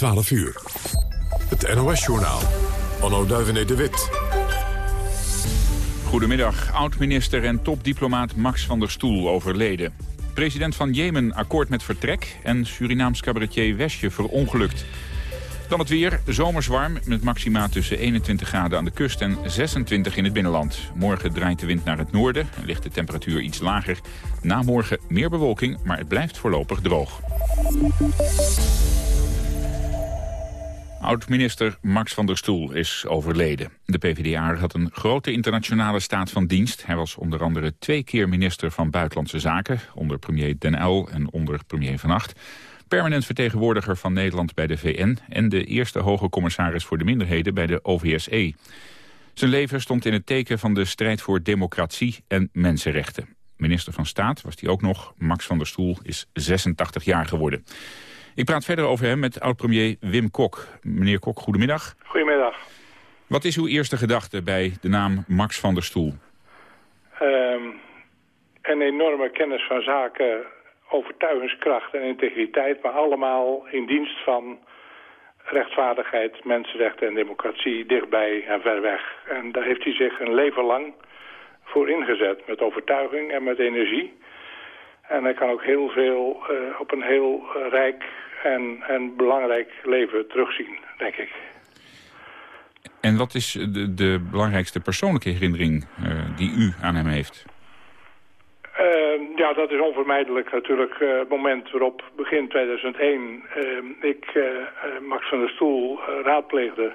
12 uur. Het NOS-journaal. Anno Duivenet de Wit. Goedemiddag. Oud-minister en topdiplomaat Max van der Stoel overleden. President van Jemen akkoord met vertrek en Surinaams cabaretier Wesje verongelukt. Dan het weer, zomers warm met maxima tussen 21 graden aan de kust en 26 in het binnenland. Morgen draait de wind naar het noorden en ligt de temperatuur iets lager. Na morgen meer bewolking, maar het blijft voorlopig droog. Oud-minister Max van der Stoel is overleden. De PvdA had een grote internationale staat van dienst. Hij was onder andere twee keer minister van Buitenlandse Zaken... onder premier Den Uyl en onder premier Van Acht permanent vertegenwoordiger van Nederland bij de VN... en de eerste hoge commissaris voor de minderheden bij de OVSE. Zijn leven stond in het teken van de strijd voor democratie en mensenrechten. Minister van Staat was hij ook nog. Max van der Stoel is 86 jaar geworden. Ik praat verder over hem met oud-premier Wim Kok. Meneer Kok, goedemiddag. Goedemiddag. Wat is uw eerste gedachte bij de naam Max van der Stoel? Um, een enorme kennis van zaken overtuigingskracht en integriteit... maar allemaal in dienst van rechtvaardigheid, mensenrechten en democratie dichtbij en ver weg. En daar heeft hij zich een leven lang voor ingezet, met overtuiging en met energie. En hij kan ook heel veel uh, op een heel rijk en, en belangrijk leven terugzien, denk ik. En wat is de, de belangrijkste persoonlijke herinnering uh, die u aan hem heeft? Uh, ja, dat is onvermijdelijk natuurlijk uh, het moment waarop begin 2001 uh, ik uh, Max van der Stoel raadpleegde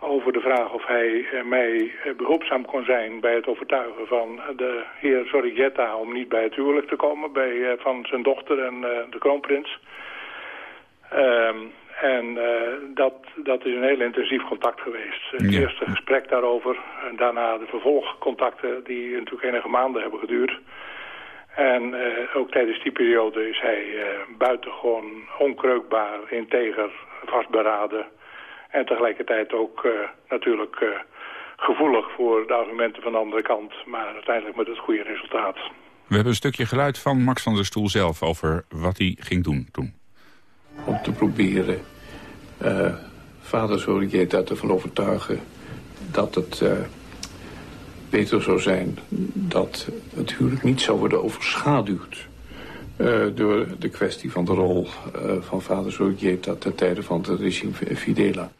over de vraag of hij mij behulpzaam kon zijn bij het overtuigen van de heer Zorrigetta om niet bij het huwelijk te komen bij, van zijn dochter en de kroonprins. Ehm, en dat, dat is een heel intensief contact geweest. Het eerste gesprek daarover en daarna de vervolgcontacten die natuurlijk enige maanden hebben geduurd. En uh, ook tijdens die periode is hij uh, buitengewoon onkreukbaar, integer, vastberaden. En tegelijkertijd ook natuurlijk gevoelig voor de argumenten van de andere kant. Maar uiteindelijk met het goede resultaat. We hebben een stukje geluid van Max van der Stoel zelf over wat hij ging doen toen. Om te proberen vader Zorigeta ervan overtuigen dat het beter zou zijn dat het huwelijk niet zou worden overschaduwd... Uh, door de kwestie van de rol uh, van vader Zorgeta ten tijde van het regime Fidela.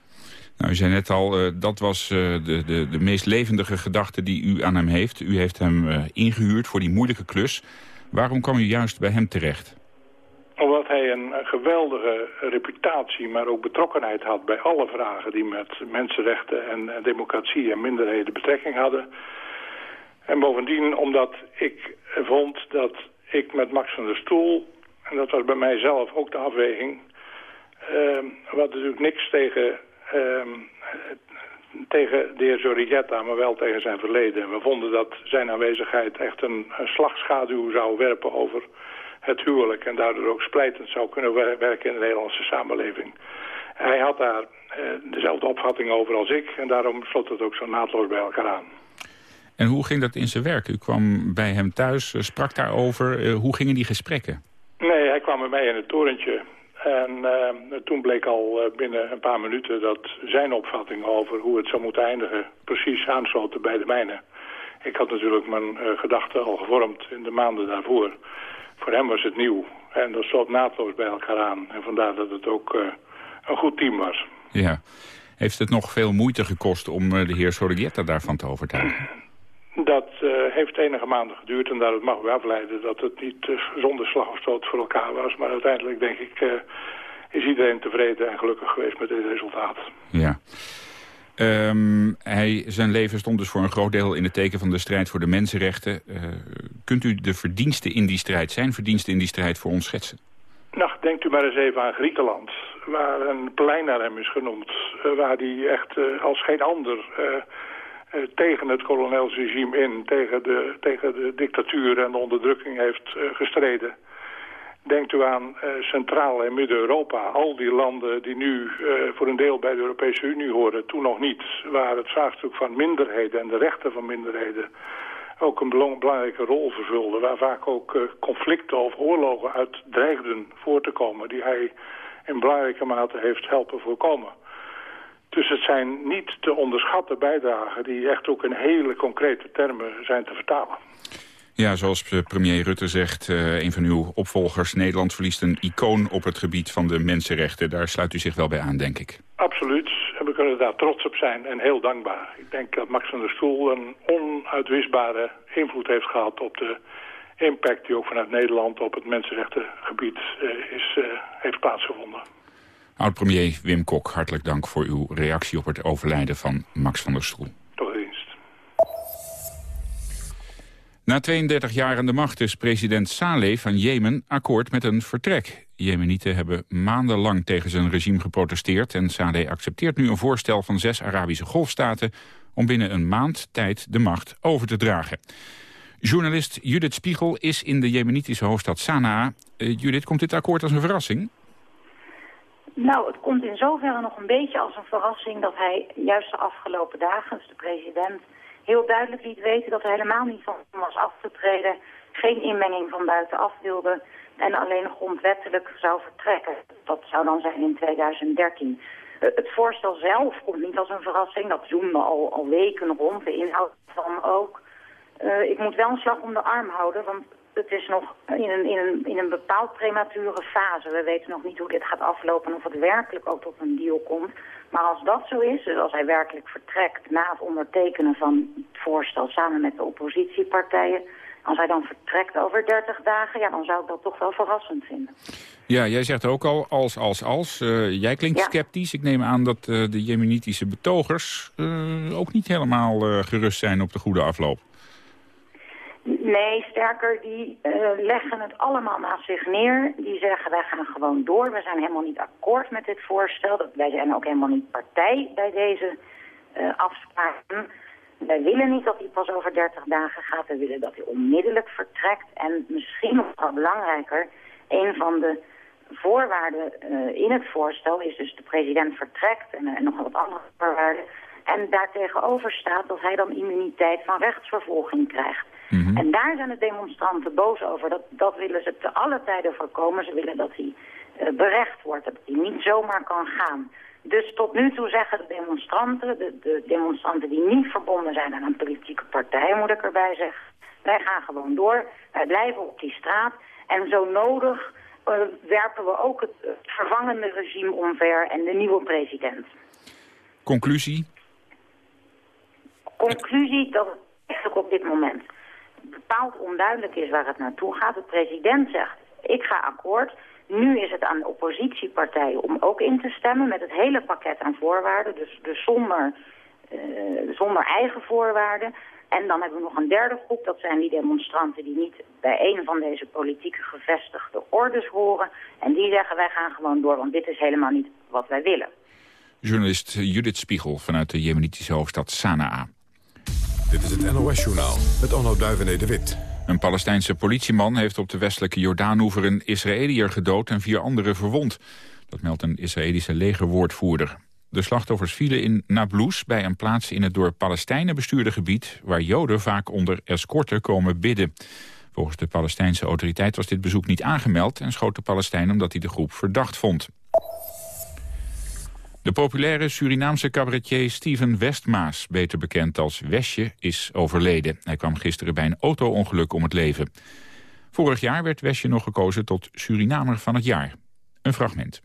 Nou, u zei net al, uh, dat was de, de, de meest levendige gedachte die u aan hem heeft. U heeft hem ingehuurd voor die moeilijke klus. Waarom kwam u juist bij hem terecht? Omdat hij een geweldige reputatie, maar ook betrokkenheid had bij alle vragen die met mensenrechten en democratie en minderheden betrekking hadden. En bovendien omdat ik vond dat ik met Max van der Stoel... en dat was bij mij zelf ook de afweging... Uh, wat natuurlijk niks tegen, uh, tegen de heer Zorrigetta, maar wel tegen zijn verleden. We vonden dat zijn aanwezigheid echt een, een slagschaduw zou werpen over het huwelijk... en daardoor ook splijtend zou kunnen werken in de Nederlandse samenleving. Hij had daar uh, dezelfde opvatting over als ik en daarom sloot het ook zo naadloos bij elkaar aan. En hoe ging dat in zijn werk? U kwam bij hem thuis, eh, sprak daarover. Uh, hoe gingen die gesprekken? Nee, hij kwam bij mij in het torentje. En uh, toen bleek al binnen een paar minuten dat zijn opvatting over hoe het zou moeten eindigen... precies aansloten bij de mijne. Ik had natuurlijk mijn gedachten al gevormd in de maanden daarvoor. Voor hem was het nieuw. En dat sloot naadloos bij elkaar aan. En vandaar dat het ook een goed team was. Ja. Heeft het nog veel moeite gekost om de heer Sorrietta daarvan te overtuigen? Dat uh, heeft enige maanden geduurd en daaruit mag u afleiden dat het niet uh, zonder slag of stoot voor elkaar was. Maar uiteindelijk denk ik is iedereen tevreden en gelukkig geweest met dit resultaat. Ja. Um, hij, zijn leven stond dus voor een groot deel in het teken van de strijd voor de mensenrechten. kunt u de verdiensten in die strijd, zijn verdiensten in die strijd voor ons schetsen? Nou, denkt u maar eens even aan Griekenland, waar een plein naar hem is genoemd. waar hij echt als geen ander tegen het kolonelsregime in, tegen de, tegen de dictatuur en de onderdrukking heeft gestreden. Denkt u aan uh, Centraal- en Midden-Europa, al die landen die nu voor een deel bij de Europese Unie horen, toen nog niet, waar het vraagstuk van minderheden en de rechten van minderheden ook een belangrijke rol vervulde, waar vaak ook conflicten of oorlogen uit dreigden voor te komen, die hij in belangrijke mate heeft helpen voorkomen. Dus het zijn niet te onderschatten bijdragen die echt ook in hele concrete termen zijn te vertalen. Ja, zoals premier Rutte zegt, uh, een van uw opvolgers... Nederland verliest een icoon op het gebied van de mensenrechten. Daar sluit u zich wel bij aan, denk ik. Absoluut. En we kunnen daar trots op zijn en heel dankbaar. Ik denk dat Max van der Stoel een onuitwisbare invloed heeft gehad... op de impact die ook vanuit Nederland op het mensenrechtengebied uh, is, heeft plaatsgevonden. Oud-premier Wim Kok, hartelijk dank voor uw reactie op het overlijden van Max van der Stoel. Na 32 jaar aan de macht is president Saleh van Jemen akkoord met een vertrek. Jemenieten hebben maandenlang tegen zijn regime geprotesteerd... en Saleh accepteert nu een voorstel van zes Arabische golfstaten... om binnen een maand tijd de macht over te dragen. Journalist Judith Spiegel is in de jemenitische hoofdstad Sanaa. Uh, Judith, komt dit akkoord als een verrassing? Nou, het komt in zoverre nog een beetje als een verrassing dat hij juist de afgelopen dagen, dus de president, heel duidelijk liet weten dat hij helemaal niet van was af te treden, geen inmenging van buitenaf wilde en alleen grondwettelijk zou vertrekken. Dat zou dan zijn in 2013. Eh, het voorstel zelf komt niet als een verrassing, dat zoemde al, al weken rond, de inhoud van ook. Uh, ik moet wel een slag om de arm houden, want het is nog in een, in, een, in een bepaald premature fase. We weten nog niet hoe dit gaat aflopen en of het werkelijk ook tot een deal komt. Maar als dat zo is, dus als hij werkelijk vertrekt na het ondertekenen van het voorstel samen met de oppositiepartijen... Als hij dan vertrekt over 30 dagen, ja, dan zou ik dat toch wel verrassend vinden. Ja, jij zegt ook al als, als, als. Uh, jij klinkt sceptisch. Ik neem aan dat uh, de jemenitische betogers uh, ook niet helemaal gerust zijn op de goede afloop. Nee, sterker, die uh, leggen het allemaal naast zich neer. Die zeggen, wij gaan gewoon door. We zijn helemaal niet akkoord met dit voorstel. Wij zijn ook helemaal niet partij bij deze uh, afspraken. Wij willen niet dat hij pas over 30 dagen gaat. We willen dat hij onmiddellijk vertrekt. En misschien nog wel belangrijker, een van de voorwaarden uh, in het voorstel is dus de president vertrekt en, en nog wat andere voorwaarden. En daartegenover staat dat hij dan immuniteit van rechtsvervolging krijgt. Mhm. En daar zijn de demonstranten boos over. Dat, dat willen ze te alle tijden voorkomen. Ze willen dat hij uh, berecht wordt, dat hij niet zomaar kan gaan. Dus tot nu toe zeggen de demonstranten, de, de, demonstranten die niet verbonden zijn aan een politieke partij, moet ik erbij zeggen. Wij gaan gewoon door, wij blijven op die straat en zo nodig uh, werpen we ook het, het vervangende regime omver en de nieuwe president. Conclusie? Conclusie dat het eigenlijk op dit moment bepaald onduidelijk is waar het naartoe gaat. De president zegt, ik ga akkoord. Nu is het aan de oppositiepartijen om ook in te stemmen met het hele pakket aan voorwaarden. Dus, dus zonder, uh, zonder eigen voorwaarden. En dan hebben we nog een derde groep, dat zijn die demonstranten die niet bij een van deze politieke gevestigde ordes horen. En die zeggen wij gaan gewoon door, want dit is helemaal niet wat wij willen. Journalist Judith Spiegel vanuit de jemenitische hoofdstad Sanaa. Dit is het NOS-journaal met Onno Duivené de Wit. Een Palestijnse politieman heeft op de westelijke Jordaanoever een Israëliër gedood en vier anderen verwond. Dat meldt een Israëlische legerwoordvoerder. De slachtoffers vielen in Nablus bij een plaats in het door Palestijnen bestuurde gebied... waar Joden vaak onder escorten komen bidden. Volgens de Palestijnse autoriteit was dit bezoek niet aangemeld... en schoot de Palestijn omdat hij de groep verdacht vond. De populaire Surinaamse cabaretier Steven Westmaas, beter bekend als Wesje, is overleden. Hij kwam gisteren bij een auto-ongeluk om het leven. Vorig jaar werd Wesje nog gekozen tot Surinamer van het jaar. Een fragment.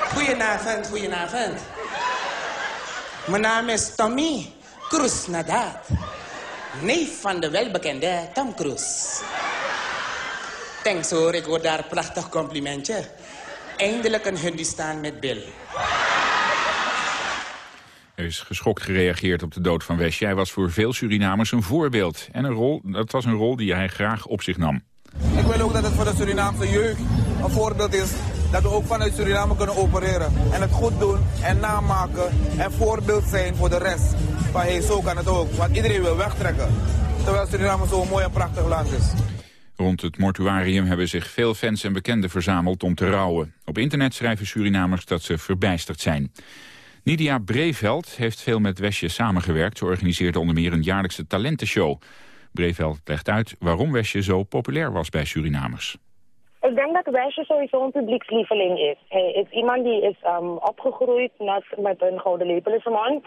Goedenavond, goedenavond. Mijn naam is Tommy Cruz Nadat. Neef van de welbekende Tom Cruise. Thanks hoor, ik hoor daar een prachtig complimentje. Eindelijk een Hindustan met Bill. Er is geschokt gereageerd op de dood van Wesje. Hij was voor veel Surinamers een voorbeeld. En een rol, dat was een rol die hij graag op zich nam. Ik wil ook dat het voor de Surinaamse jeugd een voorbeeld is... dat we ook vanuit Suriname kunnen opereren. En het goed doen en namaken en voorbeeld zijn voor de rest. Van hey, zo kan het ook. Want iedereen wil wegtrekken. Terwijl Suriname zo'n mooi en prachtig land is. Rond het mortuarium hebben zich veel fans en bekenden verzameld om te rouwen. Op internet schrijven Surinamers dat ze verbijsterd zijn. Nidia Breveld heeft veel met Wesje samengewerkt. Ze organiseerde onder meer een jaarlijkse talentenshow. Breveld legt uit waarom Wesje zo populair was bij Surinamers. Ik denk dat Wesje sowieso een publiekslieveling is. Hij is iemand die is um, opgegroeid met, een gouden lepel in zijn mond.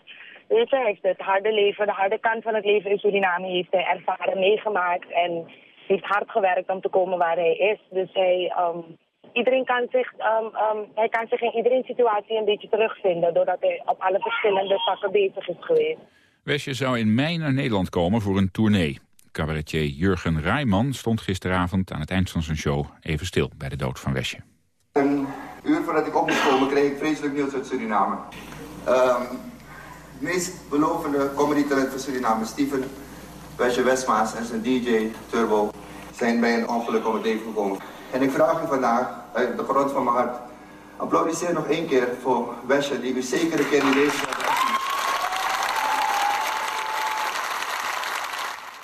Hij heeft het harde leven, de harde kant van het leven in Suriname heeft ervaren, meegemaakt. En heeft hard gewerkt om te komen waar hij is. Dus hij, um, iedereen kan zich, um, um, hij kan zich in iedereen situatie een beetje terugvinden... doordat hij op alle verschillende zaken bezig is geweest. Wesje zou in mei naar Nederland komen voor een tournee. Cabaretier Jurgen Rijman stond gisteravond aan het eind van zijn show even stil bij de dood van Wesje. Een uur voordat ik op moest komen kreeg ik vreselijk nieuws uit Suriname. Um, het meest belovende comedy-talent van Suriname, Steven Wesje Westmaas en zijn DJ Turbo zijn bij een ongeluk om het leven gekomen. En ik vraag u vandaag, uit de grond van mijn hart, applaudisseer nog één keer voor Wesje, die u zeker een keer in deze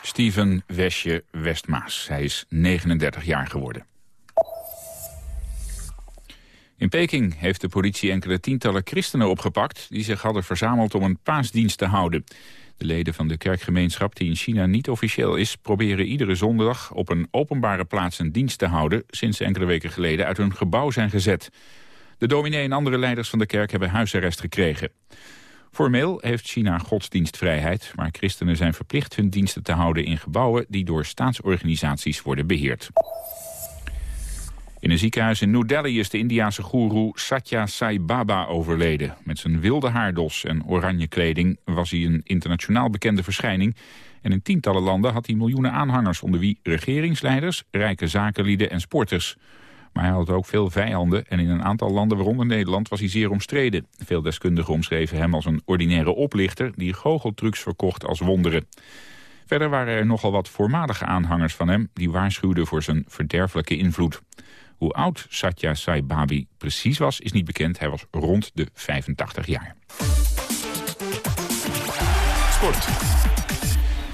Steven Wesje Westmaas. Hij is 39 jaar geworden. In Peking heeft de politie enkele tientallen christenen opgepakt... die zich hadden verzameld om een paasdienst te houden. De leden van de kerkgemeenschap, die in China niet officieel is... proberen iedere zondag op een openbare plaats een dienst te houden... sinds enkele weken geleden uit hun gebouw zijn gezet. De dominee en andere leiders van de kerk hebben huisarrest gekregen. Formeel heeft China godsdienstvrijheid, maar christenen zijn verplicht hun diensten te houden in gebouwen die door staatsorganisaties worden beheerd. In een ziekenhuis in New Delhi is de Indiase goeroe Satya Sai Baba overleden. Met zijn wilde haardos en oranje kleding was hij een internationaal bekende verschijning. En in tientallen landen had hij miljoenen aanhangers, onder wie regeringsleiders, rijke zakenlieden en sporters. Maar hij had ook veel vijanden en in een aantal landen, waaronder Nederland, was hij zeer omstreden. Veel deskundigen omschreven hem als een ordinaire oplichter die goocheltrucs verkocht als wonderen. Verder waren er nogal wat voormalige aanhangers van hem die waarschuwden voor zijn verderfelijke invloed. Hoe oud Satya Sai Babi precies was, is niet bekend. Hij was rond de 85 jaar. Sport.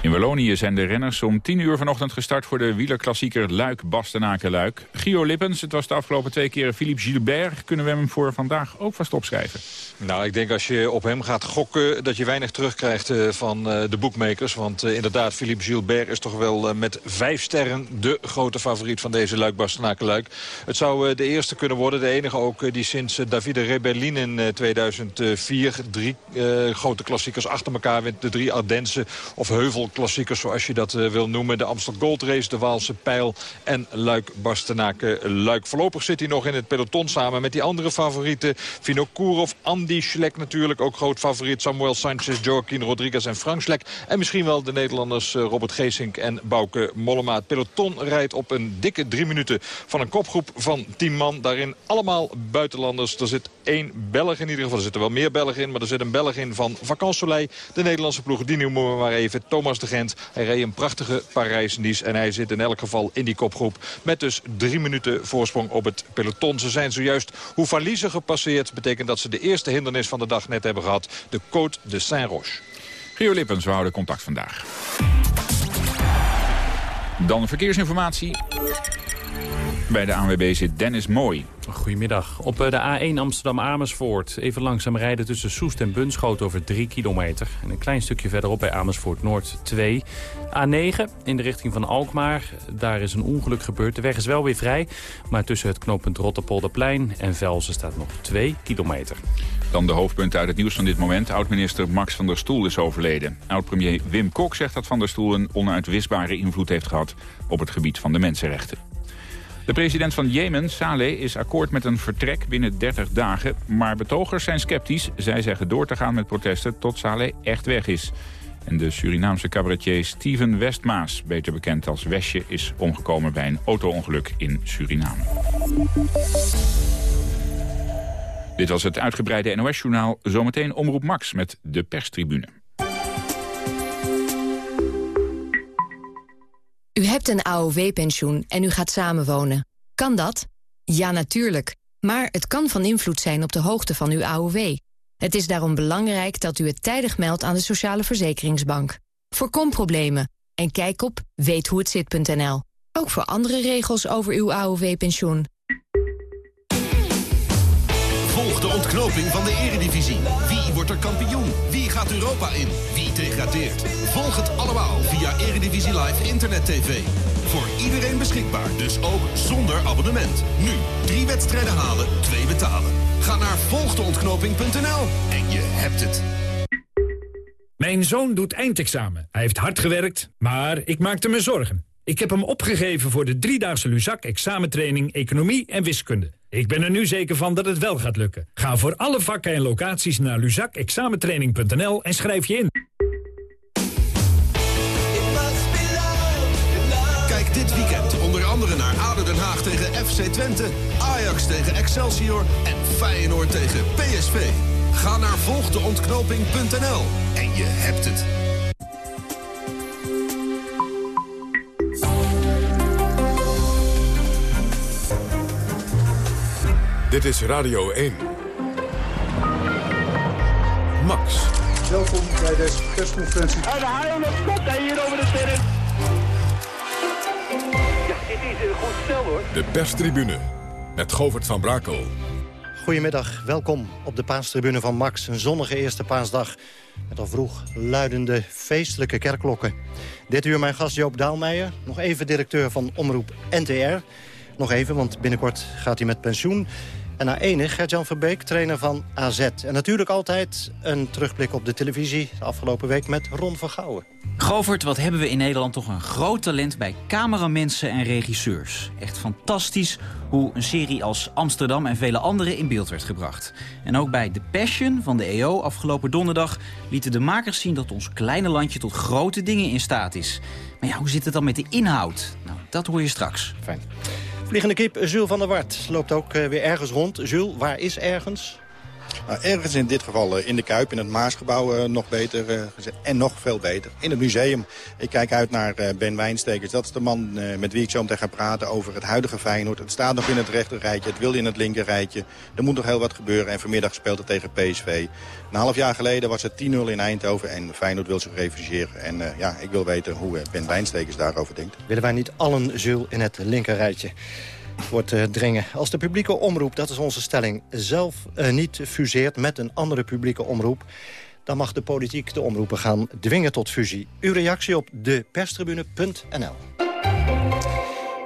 In Wallonië zijn de renners om 10 uur vanochtend gestart voor de wielerklassieker Luik-Bastenaken-Luik. Gio Lippens, het was de afgelopen twee keer Philippe Gilbert. Kunnen we hem voor vandaag ook vast opschrijven? Nou, ik denk als je op hem gaat gokken dat je weinig terugkrijgt uh, van uh, de boekmakers. Want uh, inderdaad, Philippe Gilbert is toch wel met vijf sterren de grote favoriet van deze Luik-Bastenaken-Luik. Het zou de eerste kunnen worden, de enige ook die sinds Davide Rebellin in 2004 drie grote klassiekers achter elkaar wint. De drie Ardense of Heuvel klassiekers zoals je dat uh, wil noemen. De Amstel Gold Race, de Waalse Pijl en Luik Bastenaken Luik. Voorlopig zit hij nog in het peloton samen met die andere favorieten. Vino Kurov, Andy Schlek natuurlijk, ook groot favoriet. Samuel Sanchez, Joaquin Rodriguez en Frank Schlek. En misschien wel de Nederlanders uh, Robert Geesink en Bouke Mollema. Het peloton rijdt op een dikke drie minuten van een kopgroep van tien man. Daarin allemaal buitenlanders. Er zit één Belg in ieder geval. Er zitten wel meer Belgen in, maar er zit een Belg in van Vacances Soleil. De Nederlandse ploeg, die noemen we maar even. Thomas de Gent. Hij reed een prachtige Parijs-Nice en hij zit in elk geval in die kopgroep. Met dus drie minuten voorsprong op het peloton. Ze zijn zojuist Houffalize gepasseerd. Betekent dat ze de eerste hindernis van de dag net hebben gehad. De Côte de Saint-Roch. Gio Lippens, we houden contact vandaag. Dan verkeersinformatie. Bij de ANWB zit Dennis Mooi. Goedemiddag. Op eh, de A1 Amsterdam-Amersfoort. Even langzaam rijden tussen Soest en Bunschoten over 3 kilometer. En een klein stukje verderop bij Amersfoort-Noord 2. A9 in de richting van Alkmaar. Daar is een ongeluk gebeurd. De weg is wel weer vrij. Maar tussen het knooppunt Rotterpolderplein en Velsen staat nog 2 kilometer. Dan de hoofdpunten uit het nieuws van dit moment. Oud-minister Max van der Stoel is overleden. Oud-premier Wim Kok zegt dat Van der Stoel een onuitwisbare invloed heeft gehad op het gebied van de mensenrechten. De president van Jemen, Saleh, is akkoord met een vertrek binnen 30 dagen. Maar betogers zijn sceptisch. Zij zeggen door te gaan met protesten tot Saleh echt weg is. En de Surinaamse cabaretier Steven Westmaas, beter bekend als Wesje... is omgekomen bij een auto-ongeluk in Suriname. Dit was het uitgebreide NOS-journaal. Zometeen Omroep Max met de perstribune. U hebt een AOW-pensioen en u gaat samenwonen. Kan dat? Ja, natuurlijk. Maar het kan van invloed zijn op de hoogte van uw AOW. Het is daarom belangrijk dat u het tijdig meldt aan de Sociale Verzekeringsbank. Voorkom problemen en kijk op weethoehetzit.nl. Ook voor andere regels over uw AOW-pensioen. Volg de ontknoping van de eredivisie. Wie wordt er kampioen? Wie gaat Europa in? Wie degradeert? Volg het allemaal via Eredivisie Live Internet TV. Voor iedereen beschikbaar, dus ook zonder abonnement. Nu, drie wedstrijden halen, twee betalen. Ga naar volgdeontknoping.nl en je hebt het. Mijn zoon doet eindexamen. Hij heeft hard gewerkt, maar ik maakte me zorgen. Ik heb hem opgegeven voor de driedaagse Luzak examentraining Economie en Wiskunde. Ik ben er nu zeker van dat het wel gaat lukken. Ga voor alle vakken en locaties naar luzakexamentraining.nl en schrijf je in. Kijk dit weekend onder andere naar ADO Den Haag tegen FC Twente... Ajax tegen Excelsior en Feyenoord tegen PSV. Ga naar volgdeontknoping.nl en je hebt het. Dit is Radio 1. Max. Welkom bij deze persconferentie. En de haal komt hij hier over de terrein. Ja, dit is een goed stel hoor. De perstribune met Govert van Brakel. Goedemiddag, welkom op de paastribune van Max. Een zonnige eerste paasdag met al vroeg luidende feestelijke kerkklokken. Dit uur mijn gast Joop Daalmeijer, nog even directeur van Omroep NTR. Nog even, want binnenkort gaat hij met pensioen. En na enig Gert-Jan Verbeek, trainer van AZ. En natuurlijk altijd een terugblik op de televisie. De afgelopen week met Ron van Gouwen. Govert, wat hebben we in Nederland toch een groot talent bij cameramensen en regisseurs. Echt fantastisch hoe een serie als Amsterdam en vele andere in beeld werd gebracht. En ook bij The Passion van de EO afgelopen donderdag... lieten de makers zien dat ons kleine landje tot grote dingen in staat is. Maar ja, hoe zit het dan met de inhoud? Nou, dat hoor je straks. Fijn. Vliegende kip Jules van der Wart loopt ook eh, weer ergens rond. Jules, waar is ergens? Nou, ergens in dit geval eh, in de Kuip, in het Maasgebouw uh, nog beter uh, en nog veel beter. In het museum. Ik kijk uit naar Ben Wijnstekers. Dat is de man met wie ik zo meteen ga praten over het huidige Feyenoord. Het staat nog in het rechter rijtje, het wil in het linker rijtje. Er moet nog heel wat gebeuren en vanmiddag speelt het tegen PSV. Een half jaar geleden was het 10-0 in Eindhoven en Feyenoord wil zich reviseren. En ja, ik wil weten hoe Ben Wijnstekers daarover denkt. Willen wij niet allen Jules in het linker rijtje? Wordt uh, dringen. Als de publieke omroep, dat is onze stelling, zelf uh, niet fuseert met een andere publieke omroep... dan mag de politiek de omroepen gaan dwingen tot fusie. Uw reactie op deperstribune.nl.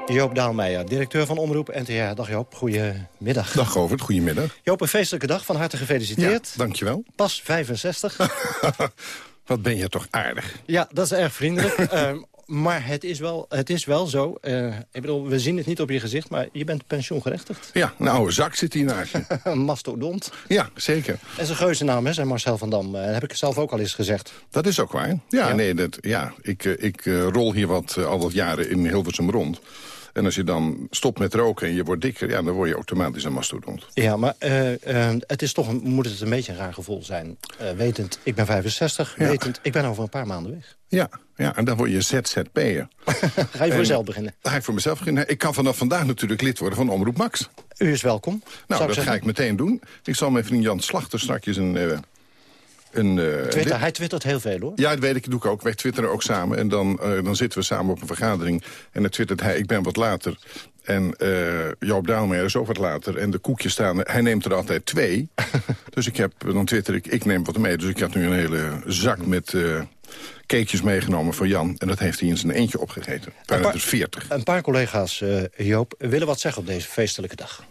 Joop Daalmeijer, directeur van Omroep NTR. Dag Joop, goedemiddag. Dag Govert, goedemiddag. Joop, een feestelijke dag, van harte gefeliciteerd. Ja, dankjewel. Pas 65. Wat ben je toch aardig. Ja, dat is erg vriendelijk. maar het is wel, het is wel zo. Uh, ik bedoel, we zien het niet op je gezicht, maar je bent pensioengerechtigd. Ja, een oude zak zit hier naast je. een mastodont. Ja, zeker. En zijn geuzennaam, hè, zijn Marcel van Dam. Uh, dat heb ik zelf ook al eens gezegd. Dat is ook waar. Ja, ja. nee, dat, ja ik, uh, ik rol hier wat, al wat jaren in Hilversum rond. En als je dan stopt met roken en je wordt dikker... Ja, dan word je automatisch een mastodont. Ja, maar uh, uh, het is toch een, moet het een beetje een raar gevoel zijn. Uh, wetend, ik ben 65, ja. wetend, ik ben over een paar maanden weg. Ja, ja en dan word je ZZP'er. ga je voor jezelf beginnen? Ga ik voor mezelf beginnen. Ik kan vanaf vandaag natuurlijk lid worden van Omroep Max. U is welkom. Nou, dat ga ik meteen doen. Ik zal mijn vriend Jan Slachter straks een... Een, uh, Twitter, hij twittert heel veel, hoor. Ja, dat weet ik, doe ik ook. Wij twitteren ook samen. En dan, uh, dan zitten we samen op een vergadering. En dan twittert hij, ik ben wat later. En uh, Joop Daalmeijer is ook wat later. En de koekjes staan, hij neemt er altijd twee. dus ik heb, dan twitter ik, ik neem wat mee. Dus ik had nu een hele zak met uh, cakejes meegenomen voor Jan. En dat heeft hij in zijn eentje opgegeten. Bijna dus 40. Een paar collega's, uh, Joop, willen wat zeggen op deze feestelijke dag.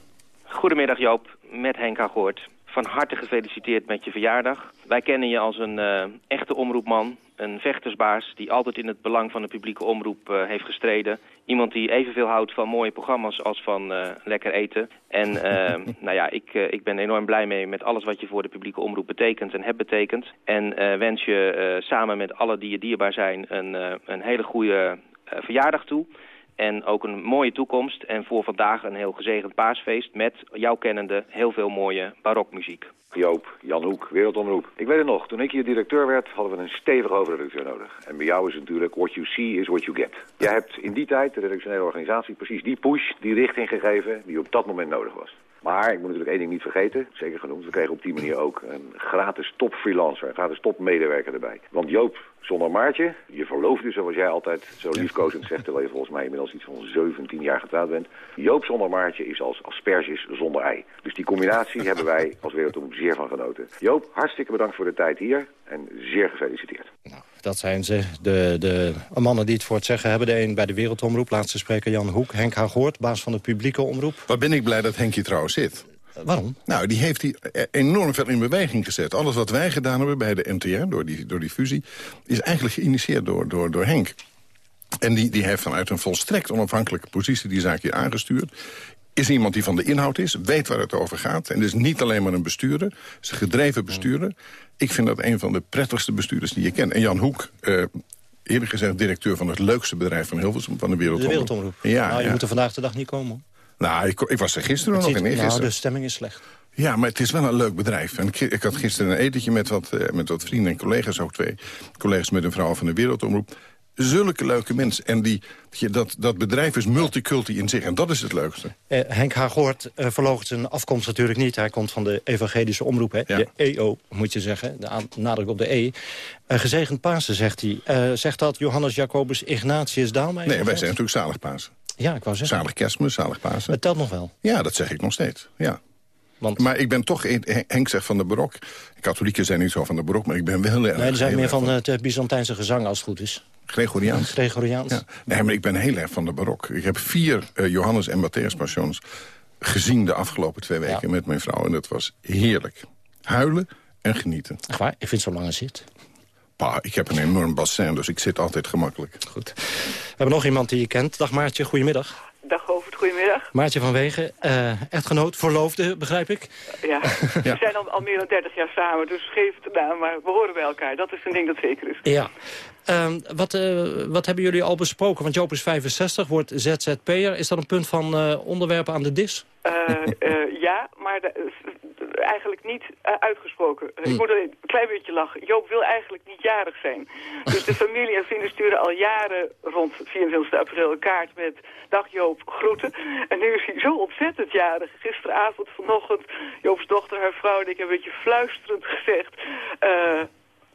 Goedemiddag Joop, met Henk Agoort. Van harte gefeliciteerd met je verjaardag. Wij kennen je als een uh, echte omroepman, een vechtersbaas... die altijd in het belang van de publieke omroep uh, heeft gestreden. Iemand die evenveel houdt van mooie programma's als van uh, lekker eten. En nou ja, ik, ik ben enorm blij mee met alles wat je voor de publieke omroep betekent en hebt betekend. En wens je samen met alle die je dierbaar zijn een, een hele goede verjaardag toe... En ook een mooie toekomst. En voor vandaag een heel gezegend paasfeest met jouw kennende heel veel mooie barokmuziek. Joop, Jan Hoek, Wereldomroep. Ik weet het nog, toen ik hier directeur werd, hadden we een stevige hoofdredacteur nodig. En bij jou is het natuurlijk, what you see is what you get. Jij hebt in die tijd, de redactionele organisatie, precies die push, die richting gegeven die op dat moment nodig was. Maar ik moet natuurlijk één ding niet vergeten, zeker genoemd. We kregen op die manier ook een gratis top freelancer, een gratis top medewerker erbij. Want Joop, zonder Maartje, je verloofde zoals jij altijd zo liefkozend zegt, terwijl je volgens mij inmiddels iets van 17 jaar getrouwd bent. Joop zonder Maartje is als asperges zonder ei. Dus die combinatie hebben wij als Wereldomroep zeer van genoten. Joop, hartstikke bedankt voor de tijd hier en zeer gefeliciteerd. Nou, dat zijn ze. De, de mannen die het voor het zeggen hebben. De een bij de Wereldomroep, laatste spreker Jan Hoek. Henk Hagoort, baas van de publieke omroep. Wat ben ik blij dat Henkie trouwens zit. Waarom? Nou, die heeft die enorm veel in beweging gezet. Alles wat wij gedaan hebben bij de NTR, door die, door die fusie... is eigenlijk geïnitieerd door, door, door Henk. En die, die heeft vanuit een volstrekt onafhankelijke positie die zaak hier aangestuurd is iemand die van de inhoud is, weet waar het over gaat. En is niet alleen maar een bestuurder, is een gedreven bestuurder. Ik vind dat een van de prettigste bestuurders die je kent. En Jan Hoek, uh, eerlijk gezegd directeur van het leukste bedrijf van Hilversum... van de Wereldomroep. De Wereldomroep. Ja, nou, je ja. moet er vandaag de dag niet komen. Nou, ik, ik was er gisteren Het nog en eergisteren. nou, de stemming is slecht. Ja, maar het is wel een leuk bedrijf. En ik, ik had gisteren een etentje met wat, eh, met wat vrienden en collega's, ook twee collega's met een vrouw van de Wereldomroep. Zulke leuke mensen. En die, dat, dat bedrijf is multiculti in zich. En dat is het leukste. Eh, Henk Hagoort uh, verloogt zijn afkomst natuurlijk niet. Hij komt van de evangelische omroep, hè? de EO moet je zeggen. De nadruk op de E. Eh, gezegend Pasen, zegt hij. Eh, zegt dat Johannes Jacobus Ignatius Daalmeijer? Nee, wij zijn natuurlijk zalig Pasen. Ja, ik wou zeggen. Zalig kerstmis, zalig Pasen. Het telt nog wel. Ja, dat zeg ik nog steeds. Ja. Maar ik ben toch, Henk zegt van de barok. Katholieken zijn niet zo van de barok, maar ik ben wel heel erg... Nee, er zijn meer van het eh, Byzantijnse gezang als het goed is. Gregoriaans. Gregoriaans. Ja. Nee, maar ik ben heel erg van de barok. Ik heb vier eh, Johannes en Matthäus Passions gezien de afgelopen twee weken met mijn vrouw. En dat was heerlijk. Huilen en genieten. Echt waar? Ik vind het zo lang zit. Pa, ik heb een enorm bassin, dus ik zit altijd gemakkelijk. Goed. We hebben nog iemand die je kent. Dag Maartje, goedemiddag. Dag Govert, goedemiddag. Maartje van Wegen, eh, echtgenoot, verloofde, begrijp ik. Ja, we zijn al, al meer dan 30 jaar samen, dus geef het naam, maar we horen bij elkaar. Dat is een ding dat zeker is. Ja. Ehm, wat, eh, wat hebben jullie al besproken? Want Joop is 65, wordt ZZP'er. Is dat een punt van eh, onderwerpen aan de dis? Eh, eh, ja, maar de- eh, eigenlijk niet eh, uitgesproken. Eh, Hm. Ik moet er een klein beetje lachen. Joop wil eigenlijk niet jarig zijn. Dus de familie en vrienden sturen al jaren rond 24 april een kaart met... Dag Joop, groeten. En nu is hij zo ontzettend jarig. Gisteravond, vanochtend, Joops dochter, haar vrouw en ik hebben een beetje fluisterend gezegd... eh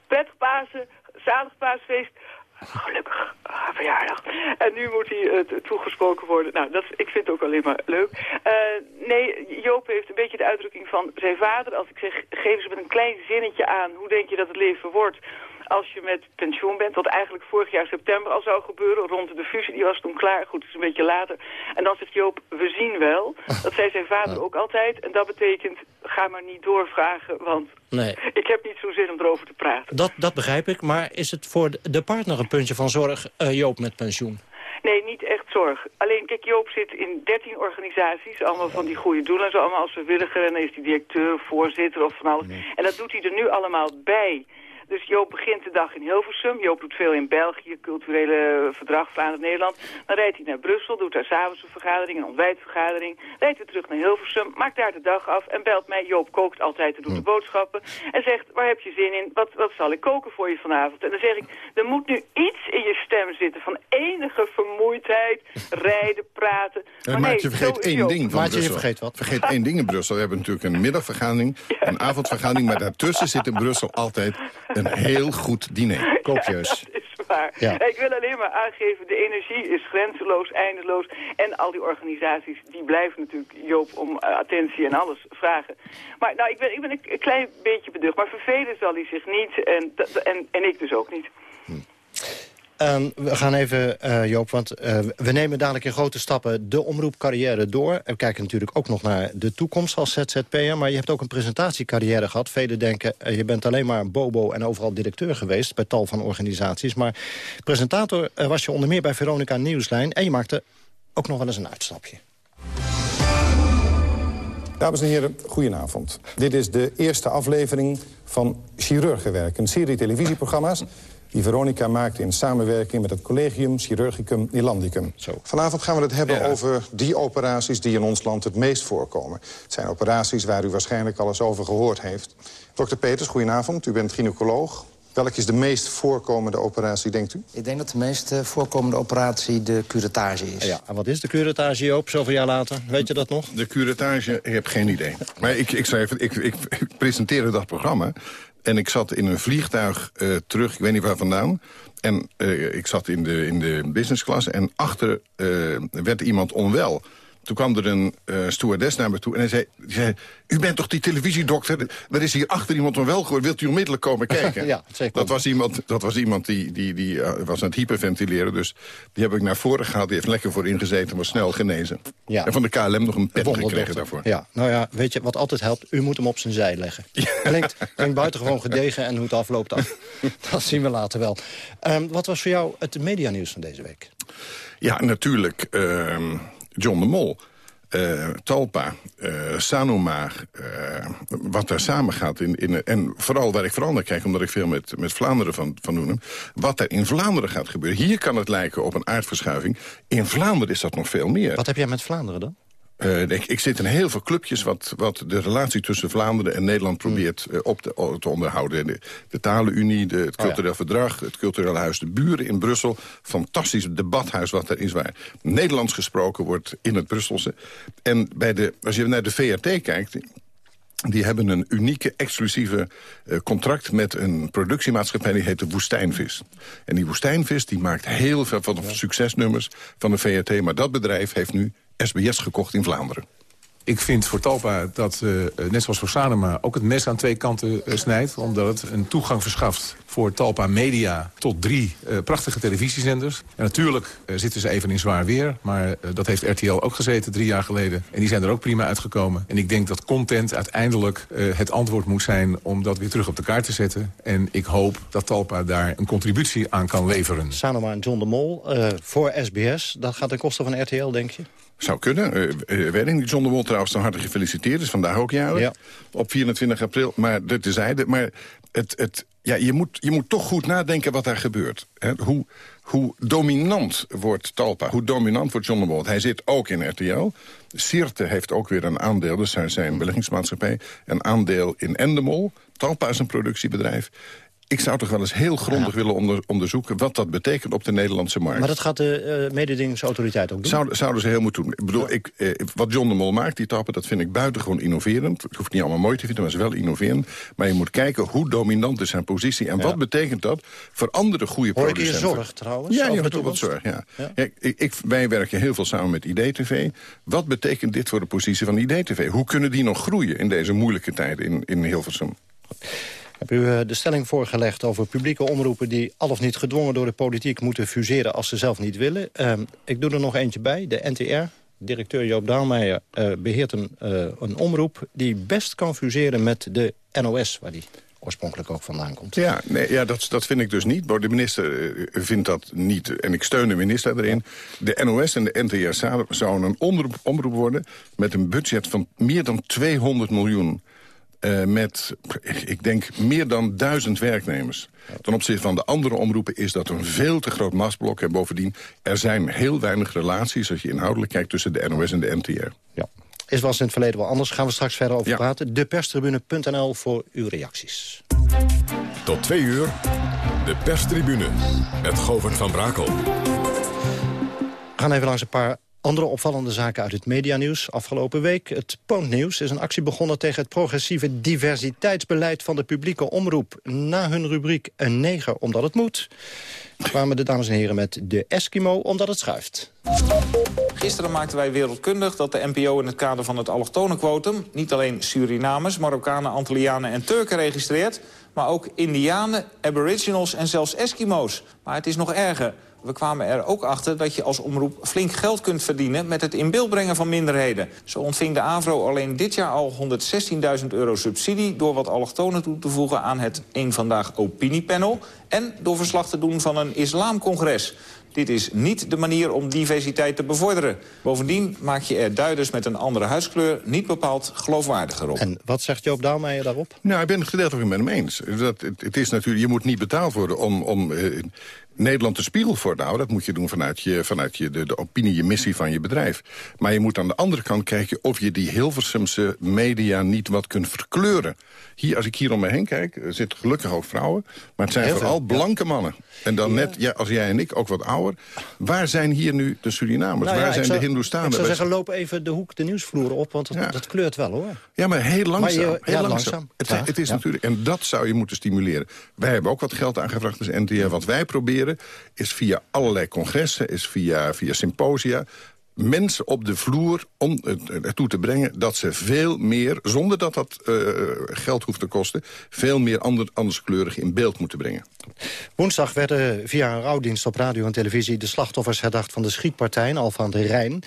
prettig Pasen, zalig paasfeest... Gelukkig, ah, verjaardag. En nu moet hij t- toegesproken worden. Nou, dat ik vind het ook alleen maar leuk. Eh, nee, Joop heeft een beetje de uitdrukking van zijn vader. Als ik zeg, geef eens met een klein zinnetje aan... hoe denk je dat het leven wordt als je met pensioen bent... wat eigenlijk vorig jaar september al zou gebeuren... rond de fusie, die was toen klaar. Goed, het is een beetje later. En dan zegt Joop, we zien wel. Dat zei zijn vader ook altijd. En dat betekent, ga maar niet doorvragen... want Nee. ik heb niet zo zin om erover te praten. Dat, dat begrijp ik, maar is het voor de partner een puntje van zorg, eh, Joop, met pensioen? Nee, niet echt zorg. Alleen, kijk, Joop zit in 13 organisaties, allemaal van die goede doelen. Zo allemaal als vrijwilliger en dan is hij directeur voorzitter of van alles. En dat doet hij er nu allemaal bij. Dus Joop begint de dag in Hilversum. Joop doet veel in België, culturele verdrag Vlaanderen-Nederland. Dan rijdt hij naar Brussel, doet daar s'avonds een vergadering, een ontbijtvergadering. Rijdt weer terug naar Hilversum, maakt daar de dag af en belt mij. Joop kookt altijd en doet de boodschappen. En zegt, waar heb je zin in? Wat, wat zal ik koken voor je vanavond? En dan zeg ik, er moet nu iets in je stem zitten van enige vermoeidheid, rijden, praten. En Maar Maartje nee, vergeet één Joop. ding van Maartje, je Brussel. vergeet wat. Vergeet één ding in Brussel. We hebben natuurlijk een middagvergadering, een avondvergadering... maar daartussen zit in Brussel altijd een heel goed diner. Is waar. Ja. Ik wil alleen maar aangeven, de energie is grenzeloos, eindeloos. En al die organisaties, die blijven natuurlijk Joop om eh, attentie en alles vragen. Maar nou, ik ben, ik ben een, klein beetje beducht. Maar vervelen zal hij zich niet en, en, en ik dus ook niet. Ehm, we gaan even, eh, Joop, want eh, we nemen dadelijk in grote stappen de omroepcarrière door. We kijken natuurlijk ook nog naar de toekomst als ZZP'er. Maar je hebt ook een presentatiecarrière gehad. Velen denken, eh, je bent alleen maar bobo en overal directeur geweest... bij tal van organisaties. Maar presentator was je onder meer bij Veronica Nieuwslijn... en je maakte ook nog wel eens een uitstapje. Dames en heren, goedenavond. Dit is de eerste aflevering van Chirurgenwerk, een serie televisieprogramma's die Veronica maakt in samenwerking met het Collegium Chirurgicum Nilandicum. Vanavond gaan we het hebben over die operaties die in ons land het meest voorkomen. Het zijn operaties waar u waarschijnlijk al eens over gehoord heeft. Dr. Peters, goedenavond. U bent gynaecoloog. Welke is de meest voorkomende operatie, denkt u? Ik denk dat de meest eh, voorkomende operatie de curettage is. Ja, en wat is de curettage, Joop, zoveel jaar later? Weet je dat nog? De curettage, ik heb geen idee. Maar ik, ik, ik, ik, ik presenteerde dat programma. En ik zat in een vliegtuig eh, terug, ik weet niet waar vandaan. En eh, ik zat in de, in de business class. En achter eh, werd iemand onwel. Toen kwam er een uh, stewardess naar me toe en hij zei. U bent toch die televisiedokter? Er is hier achter iemand van wel gehoord. Wilt u onmiddellijk komen kijken? ja, zeker. Dat was iemand, dat was, iemand die, die, die uh, was aan het hyperventileren. Dus die heb ik naar voren gehaald. Die heeft lekker voor ingezeten en was snel genezen. Ja. En van de KLM nog een pet gekregen daarvoor. Ja, nou ja, weet je wat altijd helpt? U moet hem op zijn zij leggen. Klinkt, klinkt buitengewoon gedegen en hoe het afloopt af. dat zien we later wel. Um, wat was voor jou het medianieuws van deze week? Ja, natuurlijk uh, John de Mol. Uh, Talpa, uh, Sanoma, uh, wat daar samen gaat. In, in, en vooral waar ik vooral naar kijk, omdat ik veel met, met Vlaanderen van, van doen wat er in Vlaanderen gaat gebeuren. Hier kan het lijken op een aardverschuiving. In Vlaanderen is dat nog veel meer. Wat heb jij met Vlaanderen dan? Uh, ik, ik, zit in heel veel clubjes wat, wat de relatie tussen Vlaanderen en Nederland probeert uh, op te, te, onderhouden. De, de Talenunie, de, het Cultureel oh ja. Verdrag, het Cultureel Huis de Buren in Brussel. Fantastisch debathuis wat er is waar Nederlands gesproken wordt in het Brusselse. En bij de, als je naar de VRT kijkt... Die hebben een unieke, exclusieve uh, contract met een productiemaatschappij... die heet de Woestijnvis. En die Woestijnvis die maakt heel veel van de succesnummers van de VRT... maar dat bedrijf heeft nu SBS gekocht in Vlaanderen. Ik vind voor Talpa dat, uh, net zoals voor Sanema, ook het mes aan twee kanten uh, snijdt. Omdat het een toegang verschaft voor Talpa Media tot drie uh, prachtige televisiezenders. En natuurlijk zitten ze even in zwaar weer. Maar dat heeft RTL ook gezeten drie jaar geleden. En die zijn er ook prima uitgekomen. En ik denk dat content uiteindelijk het antwoord moet zijn om dat weer terug op de kaart te zetten. En ik hoop dat Talpa daar een contributie aan kan leveren. Sanoma en John de Mol voor SBS. Dat gaat ten koste van RTL, denk je? Zou kunnen. Uh, uh, weet ik niet. John de Mol trouwens van harte gefeliciteerd. is vandaag ook jarig. Ja. Op 24 april. Maar dit tezijde. Maar het, het, ja, je, moet, je moet toch goed nadenken wat daar gebeurt. Hè? Hoe, hoe dominant wordt Talpa? Hoe dominant wordt John de Mol? Hij zit ook in RTL. Sirte heeft ook weer een aandeel. Dus zijn beleggingsmaatschappij. Een aandeel in Endemol. Talpa is een productiebedrijf. Ik zou toch wel eens heel grondig ja. willen onder, onderzoeken... wat dat betekent op de Nederlandse markt. Maar dat gaat de uh, mededingingsautoriteit ook doen? Zou, zouden ze heel moeten doen. Ik bedoel, ja. ik, eh, wat John de Mol maakt, die tappen... dat vind ik buitengewoon innoverend. Het hoeft niet allemaal mooi te vinden, maar het is wel innoverend. Maar je moet kijken hoe dominant is zijn positie... en ja. wat betekent dat voor andere goede Hoor producenten. Hoor ik zorg trouwens? Ja, je hebt wat zorg, ja. Ik, ik, wij werken heel veel samen met IDTV. Wat betekent dit voor de positie van IDTV? Hoe kunnen die nog groeien in deze moeilijke tijden in, in Hilversum? Heb u de stelling voorgelegd over publieke omroepen... die al of niet gedwongen door de politiek moeten fuseren als ze zelf niet willen. Uh, ik doe er nog eentje bij. De NTR, directeur Joop Daalmeijer, uh, beheert een, uh, een omroep... die best kan fuseren met de NOS, waar die oorspronkelijk ook vandaan komt. Ja, nee, ja dat, dat vind ik dus niet. De minister vindt dat niet. En ik steun de minister erin. De NOS en de NTR zouden een omroep, omroep worden... met een budget van meer dan 200 miljoen... Uh, met, ik denk, meer dan duizend werknemers. Ten opzichte van de andere omroepen is dat een veel te groot mastblok. En bovendien, er zijn heel weinig relaties... als je inhoudelijk kijkt tussen de NOS en de NTR. Ja. Is was in het verleden wel anders. Gaan we straks verder over ja. praten. Deperstribune.nl voor uw reacties. Tot twee uur, de perstribune. Met Govert van Brakel. We gaan even langs een paar andere opvallende zaken uit het medianieuws afgelopen week. Het Pontnieuws is een actie begonnen tegen het progressieve diversiteitsbeleid van de publieke omroep. Na hun rubriek een neger omdat het moet, kwamen de dames en heren met de Eskimo omdat het schuift. Gisteren maakten wij wereldkundig dat de NPO in het kader van het allochtonenquotum... niet alleen Surinamers, Marokkanen, Antillianen en Turken registreert... maar ook Indianen, Aboriginals en zelfs Eskimo's. Maar het is nog erger. We kwamen er ook achter dat je als omroep flink geld kunt verdienen... met het in beeld brengen van minderheden. Zo ontving de AVRO alleen dit jaar al 116.000 euro subsidie... door wat allochtonen toe te voegen aan het Eén Vandaag Opiniepanel... en door verslag te doen van een islamcongres. Dit is niet de manier om diversiteit te bevorderen. Bovendien maak je er duiders met een andere huidskleur... niet bepaald geloofwaardiger op. En wat zegt Joop Daalmeijer daarop? Nou, ik ben het gedeeltelijk met hem eens. Dat, het, het, is natuurlijk, je moet niet betaald worden om... om uh, Nederland de spiegel voor houden. Dat moet je doen vanuit, je, vanuit je, de, de opinie, je missie van je bedrijf. Maar je moet aan de andere kant kijken of je die Hilversumse media niet wat kunt verkleuren. Hier, als ik hier om me heen kijk, er zitten gelukkig ook vrouwen. Maar het zijn Heel vooral veel, blanke ja. mannen. En dan ja. net, ja, als jij en ik, ook wat ouder. Waar zijn hier nu de Surinamers? Nou ja, Waar zijn zou, de Hindoestanen? Ik zou zeggen, loop even de hoek de nieuwsvloer op, want dat, dat kleurt wel, hoor. Ja, maar heel langzaam. Maar je, heel langzaam. langzaam. Het, het is natuurlijk, en dat zou je moeten stimuleren. Wij hebben ook wat geld aangevraagd als NTR. Wat wij proberen is via allerlei congressen, is via, via symposia mensen op de vloer om ertoe te brengen... dat ze veel meer, zonder dat dat uh, geld hoeft te kosten... veel meer ander, anderskleurig in beeld moeten brengen. Woensdag werden via een rouwdienst op radio en televisie... de slachtoffers herdacht van de schietpartij in Alfa aan de Rijn.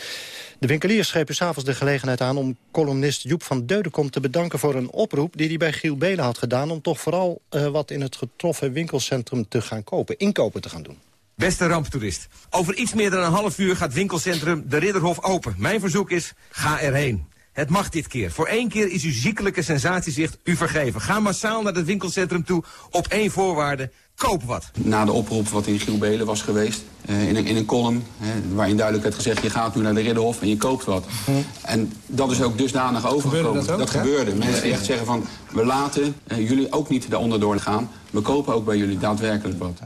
De winkeliers schepen s'avonds de gelegenheid aan om columnist Joep van Deudekom te bedanken voor een oproep die hij bij Giel Belen had gedaan... om toch vooral uh, wat in het getroffen winkelcentrum te gaan kopen, inkopen te gaan doen. Beste ramptoerist, over iets meer dan een half uur gaat winkelcentrum De Ridderhof open. Mijn verzoek is, ga erheen. Het mag dit keer. Voor één keer is uw ziekelijke sensatiezicht u vergeven. Ga massaal naar het winkelcentrum toe op één voorwaarde. Koop wat. Na de oproep wat in Giel Belen was geweest, uh, in, een, in een column... Hè, waarin duidelijk werd gezegd, je gaat nu naar de Ridderhof en je koopt wat. Hm. En dat is ook dusdanig overgekomen. dat, ook, dat gebeurde. Mensen die echt zeggen van, we laten uh, jullie ook niet daaronder doorgaan. We kopen ook bij jullie daadwerkelijk wat.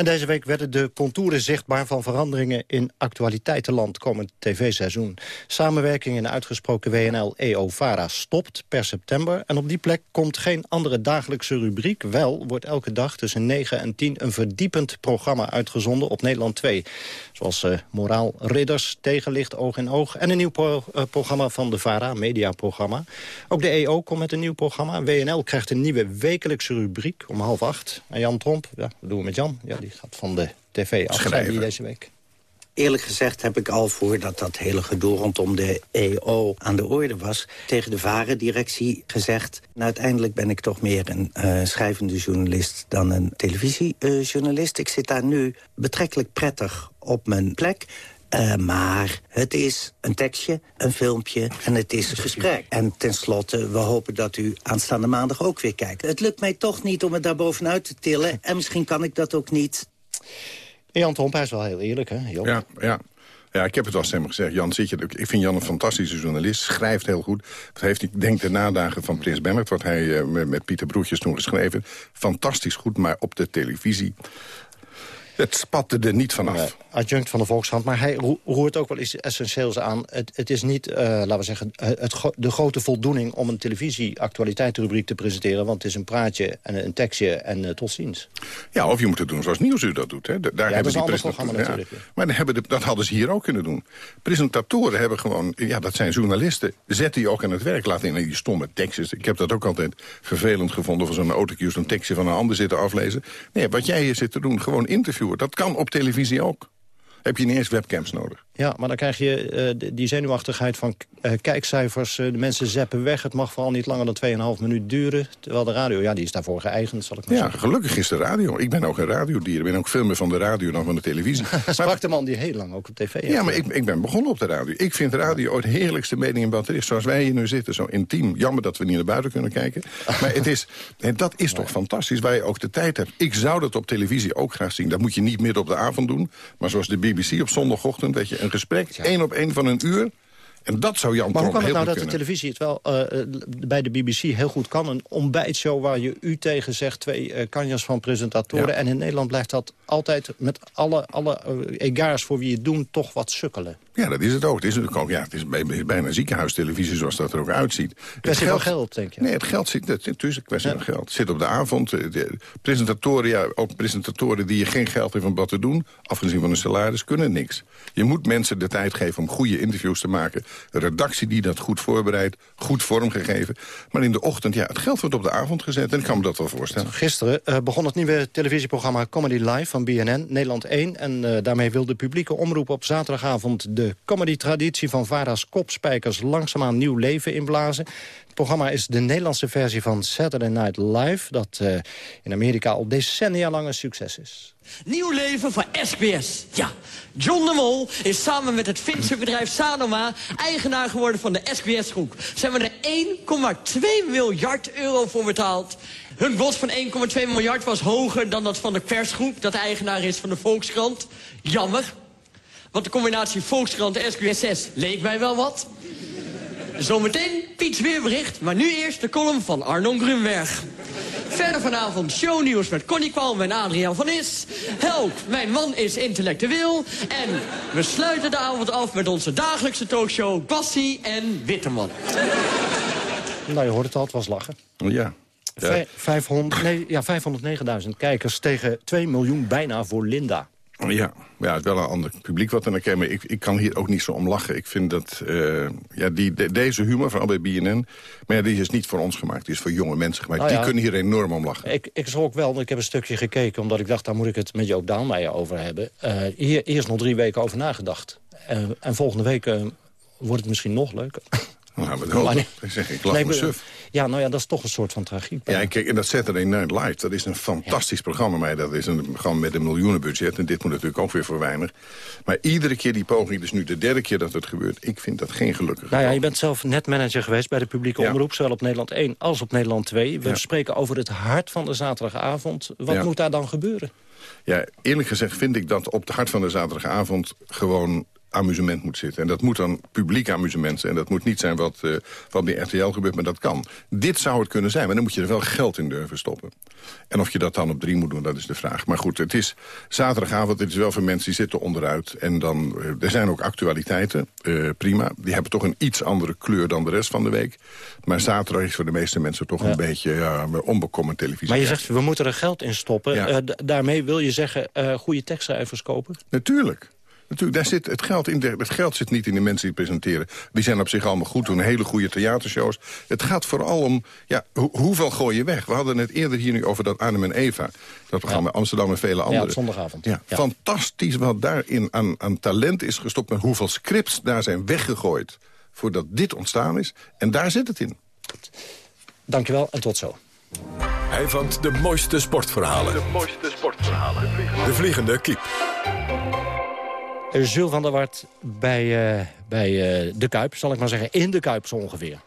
En deze week werden de contouren zichtbaar van veranderingen in actualiteitenland komend tv-seizoen. Samenwerking in de uitgesproken WNL-EO-VARA stopt per september. En op die plek komt geen andere dagelijkse rubriek. Wel wordt elke dag tussen 9 en 10 een verdiepend programma uitgezonden op Nederland 2. Zoals uh, Moraal Ridders, Tegenlicht, Oog in Oog... en een nieuw uh, programma van de VARA, mediaprogramma. Ook de EO komt met een nieuw programma. WNL krijgt een nieuwe wekelijkse rubriek om half acht. En Jan Tromp, ja, wat doen we met Jan? Ja, die gaat van de tv af, zei deze week. Eerlijk gezegd heb ik al voordat dat hele gedoe rondom de EO aan de orde was... tegen de VARE-directie gezegd... Nou, uiteindelijk ben ik toch meer een uh, schrijvende journalist dan een televisiejournalist. Uh, ik zit daar nu betrekkelijk prettig op mijn plek. Uh, maar het is een tekstje, een filmpje en het is een gesprek. En tenslotte, we hopen dat u aanstaande maandag ook weer kijkt. Het lukt mij toch niet om het daar bovenuit te tillen. En misschien kan ik dat ook niet. Jan Tromp, hij is wel heel eerlijk, hè? Job? Ja, ja. Ja, ik heb het al eens gezegd. Jan, zit je, ik vind Jan een fantastische journalist. Schrijft heel goed. Dat heeft, ik denk, de nadagen van Prins Bernhard... wat hij uh, met, met Pieter Broertjes toen geschreven. Fantastisch goed, maar op de televisie... Het spatte er niet vanaf. Nee, adjunct van de Volkskrant. Maar hij roert ook wel iets essentieels aan. Het, het is niet, uh, laten we zeggen, het, de grote voldoening... om een televisie-actualiteitenrubriek te presenteren. Want het is een praatje en een tekstje en uh, tot ziens. Ja, of je moet het doen zoals Nieuwsuur dat doet. Hè. Daar ja, hebben dat is een programma natuurlijk. Ja. Maar dan hebben de, dat hadden ze hier ook kunnen doen. Presentatoren hebben gewoon... Ja, dat zijn journalisten. Zet die ook aan het werk. Laat in die stomme tekstjes. Ik heb dat ook altijd vervelend gevonden... voor zo'n autocue een tekstje van een ander zitten aflezen. Nee, wat jij hier zit te doen, gewoon interviewen. Dat kan op televisie ook. Heb je niet eens webcams nodig. Ja, maar dan krijg je uh, die zenuwachtigheid van uh, kijkcijfers. Uh, de mensen zeppen weg. Het mag vooral niet langer dan 2,5 minuut duren. Terwijl de radio, ja, die is daarvoor geëigend, zal ik maar ja, zeggen. gelukkig is de radio. Ik ben ook een radiodier. Ik ben ook veel meer van de radio dan van de televisie. Sprak maar, de man die heel lang ook op tv Ja, maar ik, ik ben begonnen op de radio. Ik vind radio het heerlijkste mening in wat er is. Zoals wij hier nu zitten, zo intiem. Jammer dat we niet naar buiten kunnen kijken. Maar het is, dat is toch fantastisch, waar je ook de tijd hebt. Ik zou dat op televisie ook graag zien. Dat moet je niet midden op de avond doen. Maar zoals de BBC op zondagochtend, dat je een gesprek, één op één van een uur... En dat zou Jan Maar hoe kan het nou dat kunnen. de televisie het wel uh, bij de BBC heel goed kan? Een ontbijtshow waar je u tegen zegt, twee uh, kanjas van presentatoren. Ja. En in Nederland blijft dat altijd met alle, alle uh, egaars voor wie het doen toch wat sukkelen. Ja, dat is het ook. Het is, natuurlijk ook, ja, het is bijna ziekenhuistelevisie zoals dat er ook uitziet. Kwestie van geld, denk je? Nee, het geld zit, het is een kwestie ja. van geld. Het zit op de avond. De presentatoren, ja, ook presentatoren die je geen geld hebben om wat te doen... afgezien van een salaris, kunnen niks. Je moet mensen de tijd geven om goede interviews te maken. Redactie die dat goed voorbereidt, goed vormgegeven. Maar in de ochtend, ja, het geld wordt op de avond gezet. En ik kan me dat wel voorstellen. Gisteren uh, begon het nieuwe televisieprogramma Comedy Live van BNN, Nederland 1. En uh, daarmee wil de publieke omroep op zaterdagavond... de comedy-traditie van Vara's kopspijkers langzaamaan nieuw leven inblazen. Programma is de Nederlandse versie van Saturday Night Live... dat uh, in Amerika al decennia lang een succes is. Nieuw leven voor SBS. Ja, John de Mol is samen met het Finse bedrijf Sanoma... eigenaar geworden van de SBS-groep. Ze hebben er 1,2 miljard euro voor betaald. Hun bod van 1,2 miljard was hoger dan dat van de persgroep... dat eigenaar is van de Volkskrant. Jammer. Want de combinatie Volkskrant en SQSS leek mij wel wat. Zometeen Piets weerbericht, maar nu eerst de column van Arnon Grunberg. Verder vanavond shownieuws met Connie Kwalm en Adriaan van Is. Help, mijn man is intellectueel. En we sluiten de avond af met onze dagelijkse talkshow Bassie en Witteman. Nou, je hoort het al, het was lachen. Ja. Ja. 500, nee, ja, 509.000 kijkers tegen 2 miljoen bijna voor Linda. Ja, ja, het is wel een ander publiek wat er naar kijkt. Maar ik, ik kan hier ook niet zo om lachen. Ik vind dat uh, ja, die, de, deze humor, vooral bij BNN... maar ja, die is niet voor ons gemaakt. Die is voor jonge mensen gemaakt. Nou ja, die kunnen hier enorm om lachen. Ik, ik ook wel, ik heb een stukje gekeken... omdat ik dacht, daar moet ik het met Joop Daalmeijer over hebben. Uh, hier eerst nog drie weken over nagedacht. Uh, en volgende week wordt het misschien nog leuker. Nou, dat nee. ik zeg, ik lach nee, me suf. Ja, nou ja, dat is toch een soort van tragiek. Ja, en kijk, en dat Saturday Night Live, dat is een fantastisch ja. programma. Maar dat is een programma met een miljoenenbudget. En dit moet natuurlijk ook weer voor weinig. Maar iedere keer die poging, dus nu de derde keer dat het gebeurt... ik vind dat geen gelukkig Nou ja, je bent zelf netmanager geweest bij de publieke ja. omroep... zowel op Nederland 1 als op Nederland 2. We ja. spreken over het hart van de zaterdagavond. Wat moet daar dan gebeuren? Ja, eerlijk gezegd vind ik dat op het hart van de zaterdagavond... gewoon amusement moet zitten. En dat moet dan publiek amusement zijn. Dat moet niet zijn wat, uh, wat bij RTL gebeurt, maar dat kan. Dit zou het kunnen zijn, maar dan moet je er wel geld in durven stoppen. En of je dat dan op drie moet doen, dat is de vraag. Maar goed, het is zaterdagavond, het is wel voor mensen die zitten onderuit. En dan, uh, er zijn ook actualiteiten, uh, prima. Die hebben toch een iets andere kleur dan de rest van de week. Maar zaterdag is voor de meeste mensen toch ja. een beetje ja, onbekommerd televisie. Maar je zegt, we moeten er geld in stoppen. Ja. daarmee wil je zeggen, goede tekstcijfers kopen? Natuurlijk. Natuurlijk, daar zit het, geld in de, het geld zit niet in de mensen die presenteren. Die zijn op zich allemaal goed, doen hele goede theatershows. Het gaat vooral om, ja, ho hoeveel gooi je weg? We hadden het eerder hier nu over dat Arnhem en Eva. Dat programma ja. Amsterdam en vele andere. Ja, zondagavond. Ja, ja, Fantastisch wat daarin aan, aan talent is gestopt... en hoeveel scripts daar zijn weggegooid voordat dit ontstaan is. En daar zit het in. Dankjewel en tot zo. Hij vangt de mooiste sportverhalen. De mooiste sportverhalen. De vliegende, de vliegende kiep. Jules van der Wart bij, uh, bij uh, de Kuip, zal ik maar zeggen. In de Kuip zo ongeveer.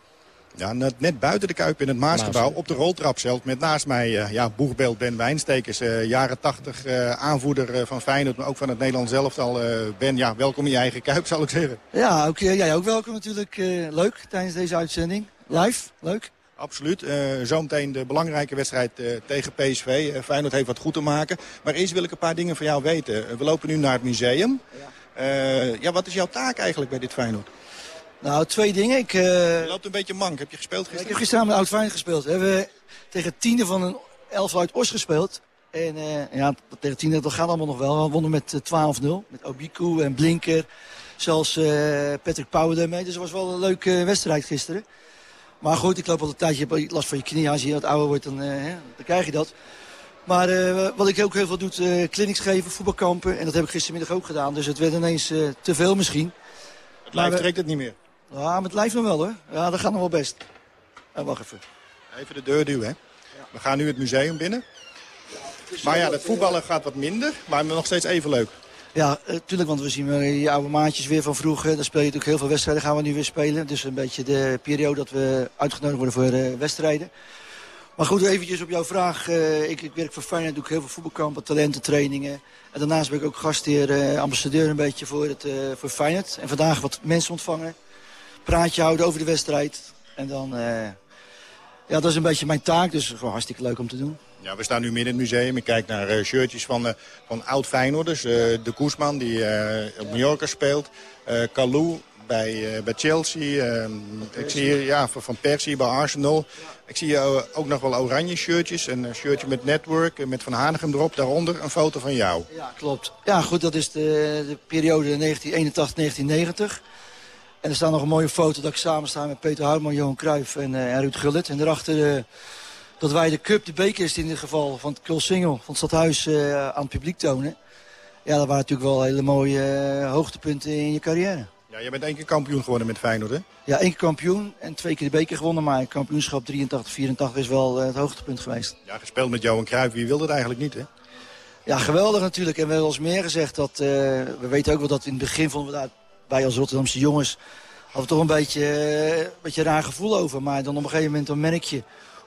Ja, net, net buiten de Kuip in het Maasgebouw, op de roltrap zelf. Met naast mij uh, ja, boegbeeld Ben Wijnstekers, jaren 80 aanvoerder van Feyenoord, maar ook van het Nederlands elftal. ben, ja, welkom in je eigen Kuip, zal ik zeggen. Ja, ook, jij ook welkom natuurlijk. leuk tijdens deze uitzending. Live, leuk. Absoluut. Uh, zometeen de belangrijke wedstrijd uh, tegen PSV. Uh, Feyenoord heeft wat goed te maken. Maar eerst wil ik een paar dingen van jou weten. we lopen nu naar het museum. Ja. ja, wat is jouw taak eigenlijk bij dit Feyenoord? Nou, twee dingen. Ik, Je loopt een beetje mank. Heb je gespeeld gisteren? Ik heb gisteren met Oud Feyenoord gespeeld. We hebben tegen tiende van een elf uit Os gespeeld. En ja, tegen tiende, dat gaat allemaal nog wel. We wonnen met 12-0. Met Obiku en Blinker. Zelfs Patrick Pauwen daarmee. Dus het was wel een leuke wedstrijd gisteren. Maar goed, ik loop al een tijdje last van je knie. Als je wat ouder wordt, dan, uh, dan krijg je dat. Maar uh, wat ik ook heel veel doe, uh, clinics geven, voetbalkampen. En dat heb ik gistermiddag ook gedaan. Dus het werd ineens te veel misschien. Het lijf trekt het niet meer? Ja, met het lijf nog wel hoor. Ja, dat gaat nog wel best. En wacht even. Even de deur duwen, hè. Ja. We gaan nu het museum binnen. Maar ja, het voetballen gaat wat minder, maar nog steeds even leuk. Ja, natuurlijk, uh, want we zien weer die oude maatjes weer van vroeger. Dan speel je natuurlijk heel veel wedstrijden, gaan we nu weer spelen. Dus een beetje de periode dat we uitgenodigd worden voor uh, wedstrijden. Maar goed, eventjes op jouw vraag. Ik, ik, werk voor Feyenoord, doe ik heel veel voetbalkampen, talententrainingen. En daarnaast ben ik ook gastheer, ambassadeur een beetje voor, het, voor Feyenoord. En vandaag wat mensen ontvangen, praatje houden over de wedstrijd. En dan, ja, dat is een beetje mijn taak, dus gewoon hartstikke leuk om te doen. Ja, we staan nu midden in het museum. Ik kijk naar uh, shirtjes van, uh, van oud Feyenoorders. Uh, de Koesman die op Mallorca speelt. Kalou bij, bij Chelsea. ik zie hier ja, van, van Persie bij Arsenal. Ik zie ook nog wel oranje shirtjes. Een shirtje met Network, met Van Hanegem erop. Daaronder een foto van jou. Ja, klopt. Ja, goed, dat is de, de periode 1981-1990. En er staat nog een mooie foto dat ik samen sta met Peter Houtman, Johan Cruijff en, en Ruud Gullit. En daarachter dat wij de cup, de beker is in dit geval, van het Kulsingel, van het stadhuis uh, aan het publiek tonen. Ja, dat waren natuurlijk wel hele mooie uh, hoogtepunten in je carrière. Ja, je bent één keer kampioen geworden met Feyenoord, hè? Ja, één keer kampioen en twee keer de beker gewonnen. Maar kampioenschap 83, 84 is wel uh, het hoogtepunt geweest. Ja, gespeeld met Johan Cruijff. Wie wilde het eigenlijk niet, hè? Ja, geweldig natuurlijk. En we hebben eens meer gezegd dat... we weten ook wel dat in het begin vonden we daar... Wij als Rotterdamse jongens hadden we toch een beetje, een beetje een raar gevoel over. Maar dan op een gegeven moment dan merk je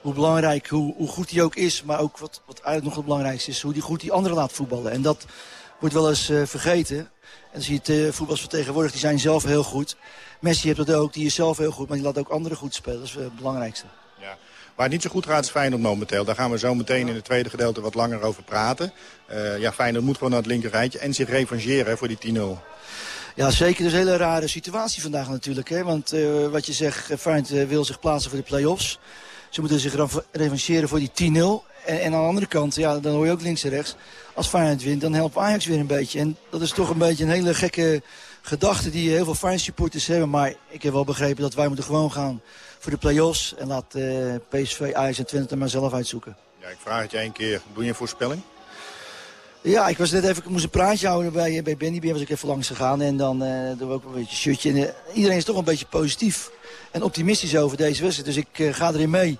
hoe belangrijk, hoe, hoe goed hij ook is. Maar ook wat, wat eigenlijk nog het belangrijkste is, hoe die goed die anderen laat voetballen. En dat wordt wel eens uh, vergeten. En dan zie je het die zijn zelf heel goed. Messi heeft dat ook, die is zelf heel goed, maar die laat ook anderen goed spelen. Dat is uh, het belangrijkste. Ja. Waar het niet zo goed gaat is Feyenoord momenteel. Daar gaan we zo meteen in het tweede gedeelte wat langer over praten. Uh, ja, Feyenoord moet gewoon naar het linkerrijtje en zich revancheren voor die 10-0. Ja, zeker. Dus een hele rare situatie vandaag natuurlijk. Hè? Want uh, wat je zegt, Feyenoord wil zich plaatsen voor de play-offs. Ze moeten zich revan- revancheren voor die 10-0. En, en aan de andere kant, ja, dan hoor je ook links en rechts. Als Feyenoord wint, dan helpt Ajax weer een beetje. En dat is toch een beetje een hele gekke gedachte die heel veel Feyenoord supporters hebben. Maar ik heb wel begrepen dat wij moeten gewoon gaan voor de play-offs. En laat eh, PSV, Ajax en Twente er maar zelf uitzoeken. Ja, ik vraag het je één keer. Doe je een voorspelling? Ja, ik was net even, ik moest een praatje houden bij, bij Benny. Ben was ik even langs gegaan en dan eh doen we ook een beetje shirtje. En, eh, iedereen is toch een beetje positief en optimistisch over deze wedstrijd. Dus ik eh, ga erin mee.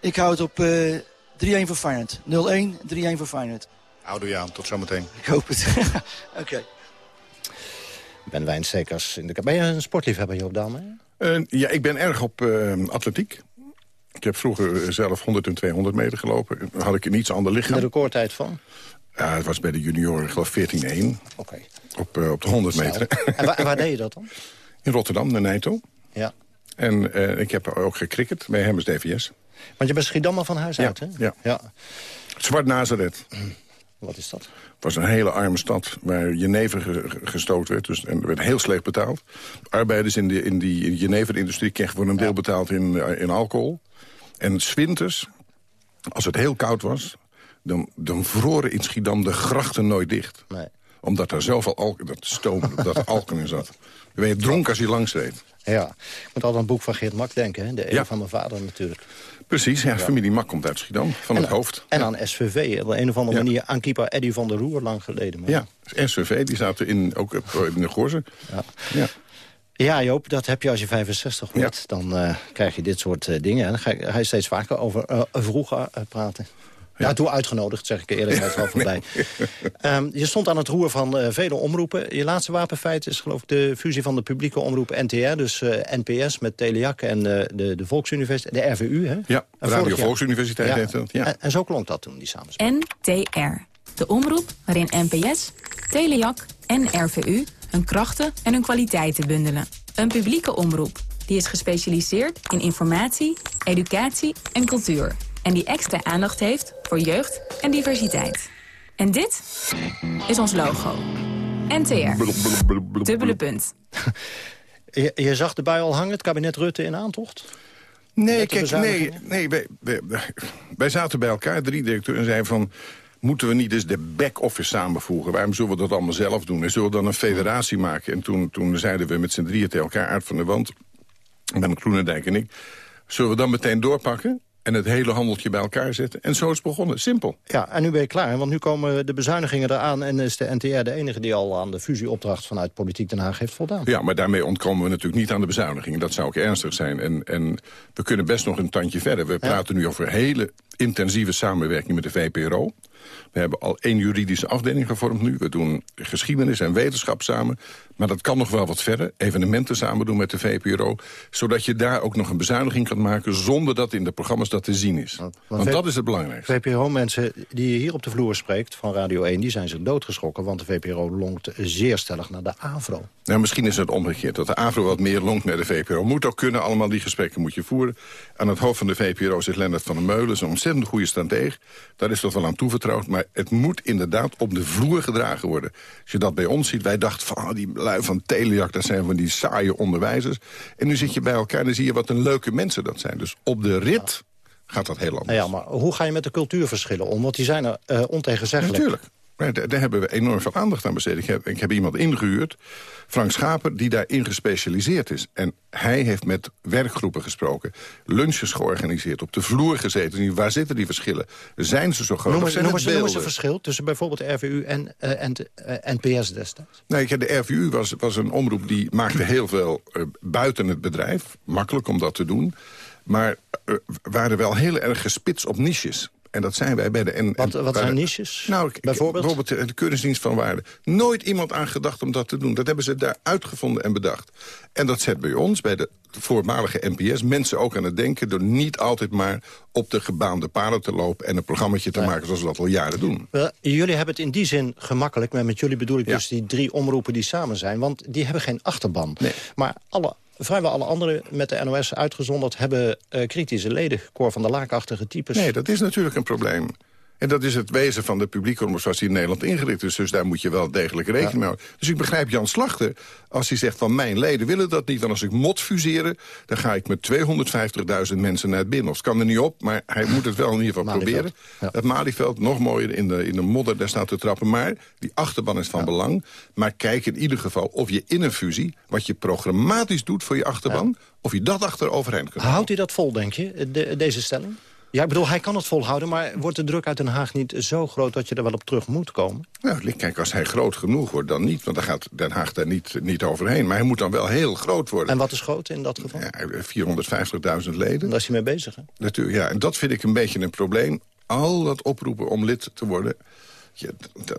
Ik hou het op eh 3-1 voor Feyenoord. 0-1, 3-1 voor Feyenoord. Houdoe je aan. Tot zometeen. Ik hoop het. Oké. Ben Wijnstekers. In de... Ben je een sportliefhebber, Joop Daalmeijer? Eh, ja, ik ben erg op eh, atletiek. Ik heb vroeger eh, zelf 100 en 200 meter gelopen. Dan had ik een iets ander lichaam. De recordtijd van? Ja, het was bij de junioren, ik geloof 14-1. Oké. Op, eh, op de 100 Snel. meter. En waar, waar deed je dat dan? In Rotterdam, de Nijto. Ja. En eh, ik heb ook gecricket bij Hemmers DVS. Want je bent Schiedammer van huis Ja, uit, hè? ja. ja. Zwart Nazareth. Wat is dat? Het was een hele arme stad waar jenever ge- ge- gestoten werd. Dus, en er werd heel slecht betaald. Arbeiders in, de, in die jeneverindustrie kregen voor een deel betaald in, eh, in alcohol. En 's winters, als het heel koud was... dan, dan vroren in Schiedam de grachten nooit dicht. Nee. Omdat er zoveel alcohol, dat stoom, dat er alcohol in zat. Dan ben je dronken als je langs reed. Ja. Ik moet altijd aan het boek van Geert Mak denken, hè? De eeuw Ja. van mijn vader natuurlijk. Precies, ja, familie Mak komt uit Schiedam, van En- het hoofd. En aan SVV, op een of andere Ja. manier aan keeper Eddy van der Roer lang geleden. Maar... Ja, SVV, die zaten in, ook op- in de Gorzen. Ja. Ja. Ja, Joop, dat heb je als je 65 wordt. Dan eh, krijg je dit soort eh, dingen. En dan ga, je- steeds vaker over eh, vroeger eh, praten. Ja. toe uitgenodigd, zeg ik er eerlijk wel voorbij. Ehm, je stond aan het roer van eh, vele omroepen. Je laatste wapenfeit is geloof ik de fusie van de publieke omroep NTR. Dus eh, NPS met Teleac en eh, de, de Volksuniversiteit, de RVU. Hè? Ja, En Radio Volksuniversiteit Ja. dat, ja. En, en zo klonk dat toen, die samenwerking. NTR. De omroep waarin NPS, Teleac en RVU hun krachten en hun kwaliteiten bundelen. Een publieke omroep die is gespecialiseerd in informatie, educatie en cultuur. En die extra aandacht heeft voor jeugd en diversiteit. En dit is ons logo. NTR. Dubbele punt. Je, je zag de bui al hangen, het kabinet Rutte in aantocht? Nee, kijk, nee, nee wij, wij, wij zaten bij elkaar, drie directeuren, en zeiden van... moeten we niet eens de back-office samenvoegen? Waarom zullen we dat allemaal zelf doen? En zullen we dan een federatie maken? En toen, toen zeiden we met z'n drieën tegen elkaar uit van de wand... Ben Groenendijk en ik... zullen we dan meteen doorpakken en het hele handeltje bij elkaar zetten? En zo is het begonnen, simpel. Ja, en nu ben je klaar, want nu komen de bezuinigingen eraan... en is de NTR de enige die al aan de fusieopdracht vanuit Politiek Den Haag heeft voldaan. Ja, maar daarmee ontkomen we natuurlijk niet aan de bezuinigingen. Dat zou ook ernstig zijn. En, en we kunnen best nog een tandje verder. We praten nu over hele intensieve samenwerking met de VPRO. We hebben al één juridische afdeling gevormd nu. We doen geschiedenis en wetenschap samen. Maar dat kan nog wel wat verder. Evenementen samen doen met de VPRO. Zodat je daar ook nog een bezuiniging kan maken... zonder dat in de programma's dat te zien is. Want dat is het belangrijkste. VPRO-mensen die je hier op de vloer spreekt van Radio 1... die zijn zich doodgeschrokken, want de VPRO longt zeer stellig naar de AVRO. Nou, misschien is het omgekeerd. Dat de AVRO wat meer longt naar de VPRO. Moet ook kunnen. Allemaal die gesprekken moet je voeren. Aan het hoofd van de VPRO zit Lennart van der Meulen. Dat is een ontzettend goede strateeg. Daar is dat wel aan toevertrouwd. Maar het moet inderdaad op de vloer gedragen worden. Als je dat bij ons ziet. Wij dachten van oh, die lui van Telejak. Dat zijn van die saaie onderwijzers. En nu zit je bij elkaar en dan zie je wat een leuke mensen dat zijn. Dus op de rit gaat dat heel anders. Ja, maar hoe ga je met de cultuurverschillen om? Want die zijn er eh ontegenzeggelijk. Natuurlijk. Maar daar, daar hebben we enorm veel aandacht aan besteed. Ik heb, ik heb iemand ingehuurd, Frank Schaper, die daarin gespecialiseerd is. En hij heeft met werkgroepen gesproken, lunches georganiseerd, op de vloer gezeten. Waar zitten die verschillen? Zijn ze zo groot? Noem zijn noem het eens, noem eens een verschil tussen bijvoorbeeld de RVU en, eh, en eh, NPS destijds. Nee, de RVU was, was een omroep die maakte heel veel eh, buiten het bedrijf. Makkelijk om dat te doen. Maar waren wel heel erg gespitst op niches. En dat zijn wij bij de... En, Wat, wat zijn niches? Nou, bijvoorbeeld? bijvoorbeeld de, keuringsdienst van waarde. Nooit iemand aan gedacht om dat te doen. Dat hebben ze daar uitgevonden en bedacht. En dat zet bij ons, bij de voormalige NPS, mensen ook aan het denken... door niet altijd maar op de gebaande paden te lopen... en een programmaatje te maken zoals we dat al jaren doen. Wel, jullie hebben het in die zin gemakkelijk. Maar met jullie bedoel ik dus die drie omroepen die samen zijn. Want die hebben geen achterban. Maar alle, vrijwel alle andere met de NOS uitgezonderd... hebben eh, kritische leden, van der Laakachtige types. Nee, dat is natuurlijk een probleem. En dat is het wezen van de publieke omroep zoals die in Nederland ingericht is. Dus daar moet je wel degelijk rekening mee houden. Dus ik begrijp Jan Slachter als hij zegt van mijn leden willen dat niet. Want als ik mot fuseren, dan ga ik met 250.000 mensen naar het binnenhof. Kan er niet op, maar hij moet het wel in ieder geval proberen. Het Malieveld, nog mooier in de, in de modder, daar staat te trappen. Maar die achterban is van belang. Maar kijk in ieder geval of je in een fusie... wat je programmatisch doet voor je achterban... of je dat achter overeind kunt Houdt hij dat vol, denk je, de- deze stelling? Ja, ik bedoel, hij kan het volhouden, maar wordt de druk uit Den Haag niet zo groot... dat je er wel op terug moet komen? Nou, kijk, als hij groot genoeg wordt, dan niet. Want dan gaat Den Haag daar niet, niet overheen. Maar hij moet dan wel heel groot worden. En wat is groot in dat geval? Ja, 450.000 leden. Daar is hij mee bezig, hè? Natuurlijk, ja. En dat vind ik een beetje een probleem. Al dat oproepen om lid te worden... ja,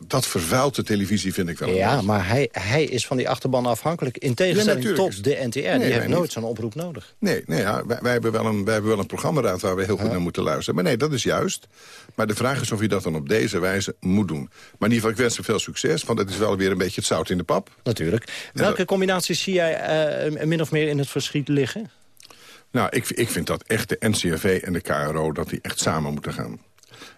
dat vervuilt de televisie, vind ik wel. Ja, maar hij, hij is van die achterban afhankelijk. In tegenstelling tot de NTR. Nee, die heeft nooit zo'n oproep nodig. Nee, nee ja, wij, wij hebben wel een, wij hebben wel een programmaraad waar we heel goed naar moeten luisteren. Maar nee, dat is juist. Maar de vraag is of je dat dan op deze wijze moet doen. Maar in ieder geval, ik wens hem veel succes. Want het is wel weer een beetje het zout in de pap. Natuurlijk. Welke combinaties zie jij eh, min of meer in het verschiet liggen? Nou, ik, ik vind dat echt de NCRV en de KRO... dat die echt samen moeten gaan.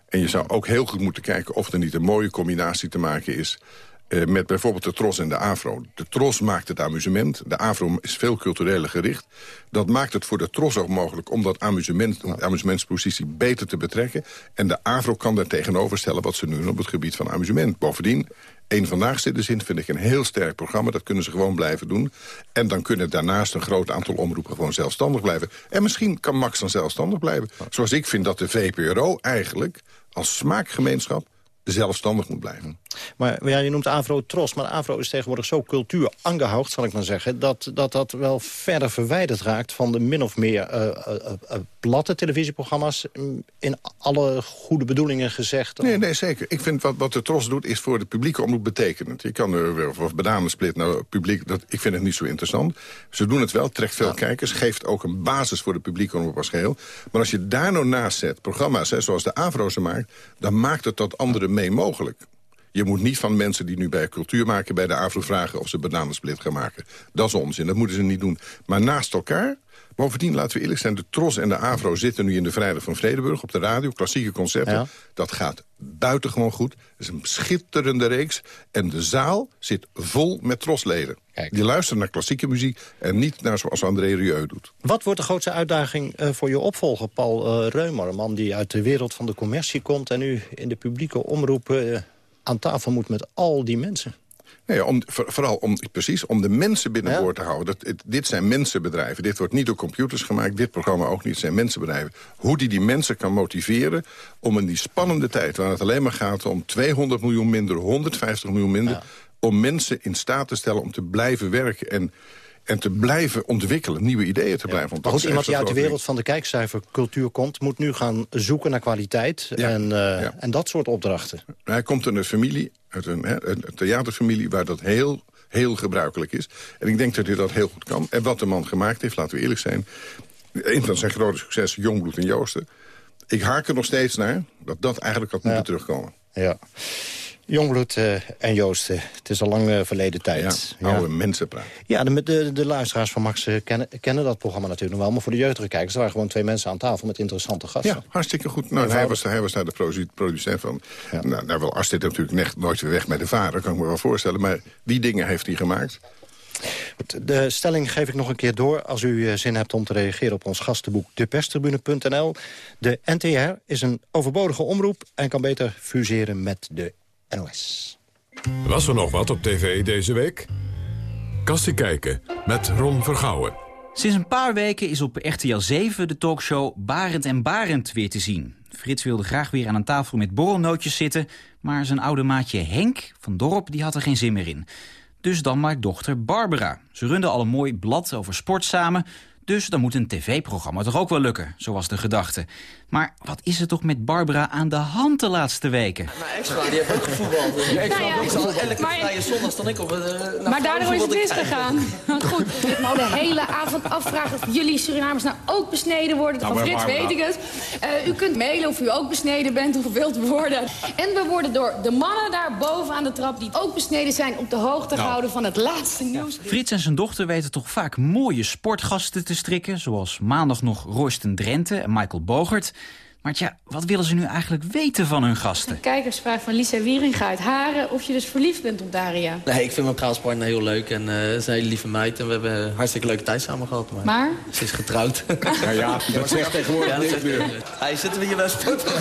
En je zou ook heel goed moeten kijken of er niet een mooie combinatie te maken is... eh, met bijvoorbeeld de Tros en de Afro. De Tros maakt het amusement. De Afro is veel cultureler gericht. Dat maakt het voor de Tros ook mogelijk om dat amusement, de amusementspositie beter te betrekken. En de Afro kan daar tegenover stellen wat ze nu doen op het gebied van amusement. Bovendien, Eén Vandaag zit dus in, vind ik een heel sterk programma. Dat kunnen ze gewoon blijven doen. En dan kunnen daarnaast een groot aantal omroepen gewoon zelfstandig blijven. En misschien kan Max dan zelfstandig blijven. Zoals ik vind dat de VPRO eigenlijk als smaakgemeenschap zelfstandig moet blijven. Maar ja, je noemt Avro Tros, maar Avro is tegenwoordig zo cultuur aangehoogd, zal ik maar zeggen, dat, dat dat wel verder verwijderd raakt van de min of meer eh, eh, eh, platte televisieprogramma's. mm, In alle goede bedoelingen gezegd. Nee, nee, zeker. Ik vind wat, wat de Tros doet, is voor de publieke omroep betekenend. Je kan er of, of bananensplit naar publiek, dat, ik vind het niet zo interessant. Ze doen het wel, trekt veel kijkers, geeft ook een basis voor de publieke omroep als geheel. Maar als je daar nou naast zet, programma's hè, zoals de Avro ze maakt... dan maakt het dat anderen mee mogelijk. Je moet niet van mensen die nu bij cultuur maken... bij de AVRO vragen of ze bananensplit gaan maken. Dat is onzin, dat moeten ze niet doen. Maar naast elkaar... Bovendien, laten we eerlijk zijn, de Tros en de AVRO zitten nu in de Vrijdag van Vredeburg op de radio, klassieke concerten. Ja. Dat gaat buitengewoon goed. Het is een schitterende reeks. En de zaal zit vol met Trosleden. Die luisteren naar klassieke muziek en niet naar zoals André Rieu doet. Wat wordt de grootste uitdaging eh, voor je opvolger, Paul eh, Reumer? Een man die uit de wereld van de commercie komt... en nu in de publieke omroep eh, aan tafel moet met al die mensen. Nee, om, voor- vooral om, precies, om de mensen binnenboord te houden. Dat, dit zijn mensenbedrijven. Dit wordt niet door computers gemaakt. Dit programma ook niet. Het zijn mensenbedrijven. Hoe die die mensen kan motiveren om in die spannende tijd... waar het alleen maar gaat om 200 miljoen minder, 150 miljoen minder... om mensen in staat te stellen om te blijven werken... en, en te blijven ontwikkelen, nieuwe ideeën te blijven ontwikkelen. goed, iemand die uit de wereld van de kijkcijfercultuur komt... moet nu gaan zoeken naar kwaliteit en, eh, en dat soort opdrachten. Hij komt uit een familie, uit een, een theaterfamilie... waar dat heel, heel gebruikelijk is. En ik denk dat hij dat heel goed kan. En wat de man gemaakt heeft, laten we eerlijk zijn... een van zijn grote successen, Jongbloed en Joosten... ik haak er nog steeds naar dat dat eigenlijk had moeten terugkomen. Ja. Jongbloed eh, en Joost, eh, het is al lang eh, verleden tijd. Ja, oude mensen praten. Ja, de, de, de luisteraars van Max kennen, kennen dat programma natuurlijk nog wel. Maar voor de jeugdige kijkers, er waren gewoon twee mensen aan tafel met interessante gasten. Ja, hartstikke goed. Nou, hij, was, hij was daar de produ- producent van. Nou, nou wel, Astrid natuurlijk net nooit weer weg met de vader, kan ik me wel voorstellen. Maar die dingen heeft hij gemaakt. De stelling geef ik nog een keer door. Als u zin hebt om te reageren op ons gastenboek deperstribune.nl. De NTR is een overbodige omroep en kan beter fuseren met de NOS. Was er nog wat op tv deze week? Kastie kijken met Ron Vergouwen. Sinds een paar weken is op RTL 7 de talkshow Barend en Barend weer te zien. Frits wilde graag weer aan een tafel met borrelnootjes zitten... maar zijn oude maatje Henk van Dorp die had er geen zin meer in. Dus dan maar dochter Barbara. Ze runden al een mooi blad over sport samen... dus dan moet een tv-programma toch ook wel lukken, zo was de gedachte. Maar wat is er toch met Barbara aan de hand de laatste weken? Mijn ex-vrouw die heeft ook gevoetbald. Dus Nou ja, ook al elke maar- vrije zondag stond ik op het... uh, Maar daardoor is het misgegaan. Goed, ik me al de hele avond afvragen of jullie Surinamers nou ook besneden worden. Nou, Van Frits Barbara. weet ik het. Eh, u kunt mailen of u ook besneden bent of wilt worden. En we worden door de mannen daar boven aan de trap... die ook besneden zijn op de hoogte Nou. gehouden van het laatste nieuws. Frits en zijn dochter weten toch vaak mooie sportgasten te strikken... zoals maandag nog Royston Drenthe en Michael Bogert. Maar tja, wat willen ze nu eigenlijk weten van hun gasten? Een kijkersvraag van Lisa Wieringa uit Haren... of je dus verliefd bent op Daria. Nee, ik vind mijn trouwspartner heel leuk en uh, ze is een hele lieve meid. En we hebben een hartstikke leuke tijd samen gehad. Maar, maar? Ze is getrouwd. Ja, ja dat zegt tegenwoordig ja, niks meer. Hij zitten we hier bij sport.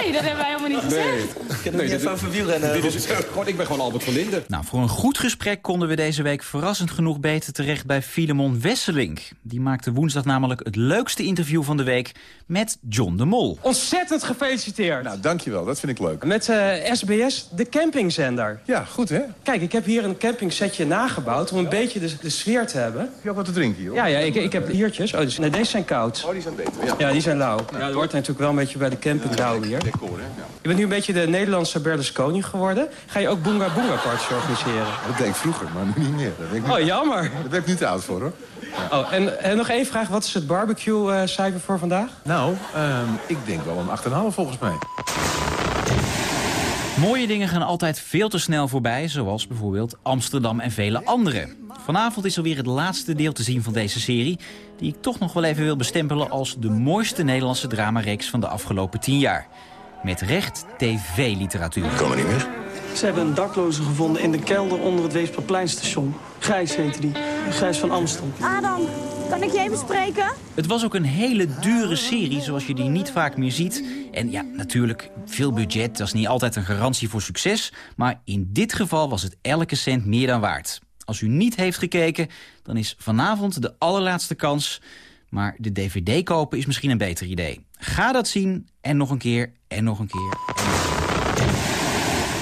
Nee, dat hebben wij helemaal niet gezegd. Nee. Ik heb nee, niet even over wielrennen. Dit is, gewoon, ik ben gewoon Albert van Linden. Nou, voor een goed gesprek konden we deze week verrassend genoeg beter terecht bij Filemon Wesselink. Die maakte woensdag namelijk het leukste interview van de week met John de Mol. Ontzettend gefeliciteerd. Nou, dankjewel. Dat vind ik leuk. Met uh, SBS, de campingzender. Ja, goed hè? Kijk, ik heb hier een campingsetje nagebouwd om een beetje de, de sfeer te hebben. Heb je ook wat te drinken hier? Ja, ja ik, ik heb hiertjes. Oh, dus, nee, deze zijn koud. Oh, die zijn beter, ja. Ja, die zijn lauw. Ja, dat hoort natuurlijk wel een beetje bij de camping lauw hier. Decor, hè? Ja. Je bent nu een beetje de Nederlandse Berlusconi geworden. Ga je ook Boonga Boonga parties organiseren? Dat deed ik vroeger, maar nu niet meer. ik niet... Oh, jammer. Daar ben ik niet te oud voor, hoor. Ja. Oh, en, en, nog één vraag. Wat is het barbecue-cijfer uh, voor vandaag? Nou, um, ik denk wel een 8,5 volgens mij. Mooie dingen gaan altijd veel te snel voorbij, zoals bijvoorbeeld Amsterdam en vele andere. Vanavond is alweer het laatste deel te zien van deze serie... die ik toch nog wel even wil bestempelen als de mooiste Nederlandse dramareeks van de afgelopen tien jaar. Met recht tv-literatuur. Kom er niet meer. Ze hebben een dakloze gevonden in de kelder onder het Weesperpleinstation. Gijs heette die. Gijs van Amstel. Adam, kan ik je even spreken? Het was ook een hele dure serie, zoals je die niet vaak meer ziet. En ja, natuurlijk, veel budget, dat is niet altijd een garantie voor succes. Maar in dit geval was het elke cent meer dan waard. Als u niet heeft gekeken, dan is vanavond de allerlaatste kans. Maar de dvd kopen is misschien een beter idee. Ga dat zien en nog een keer en nog een keer.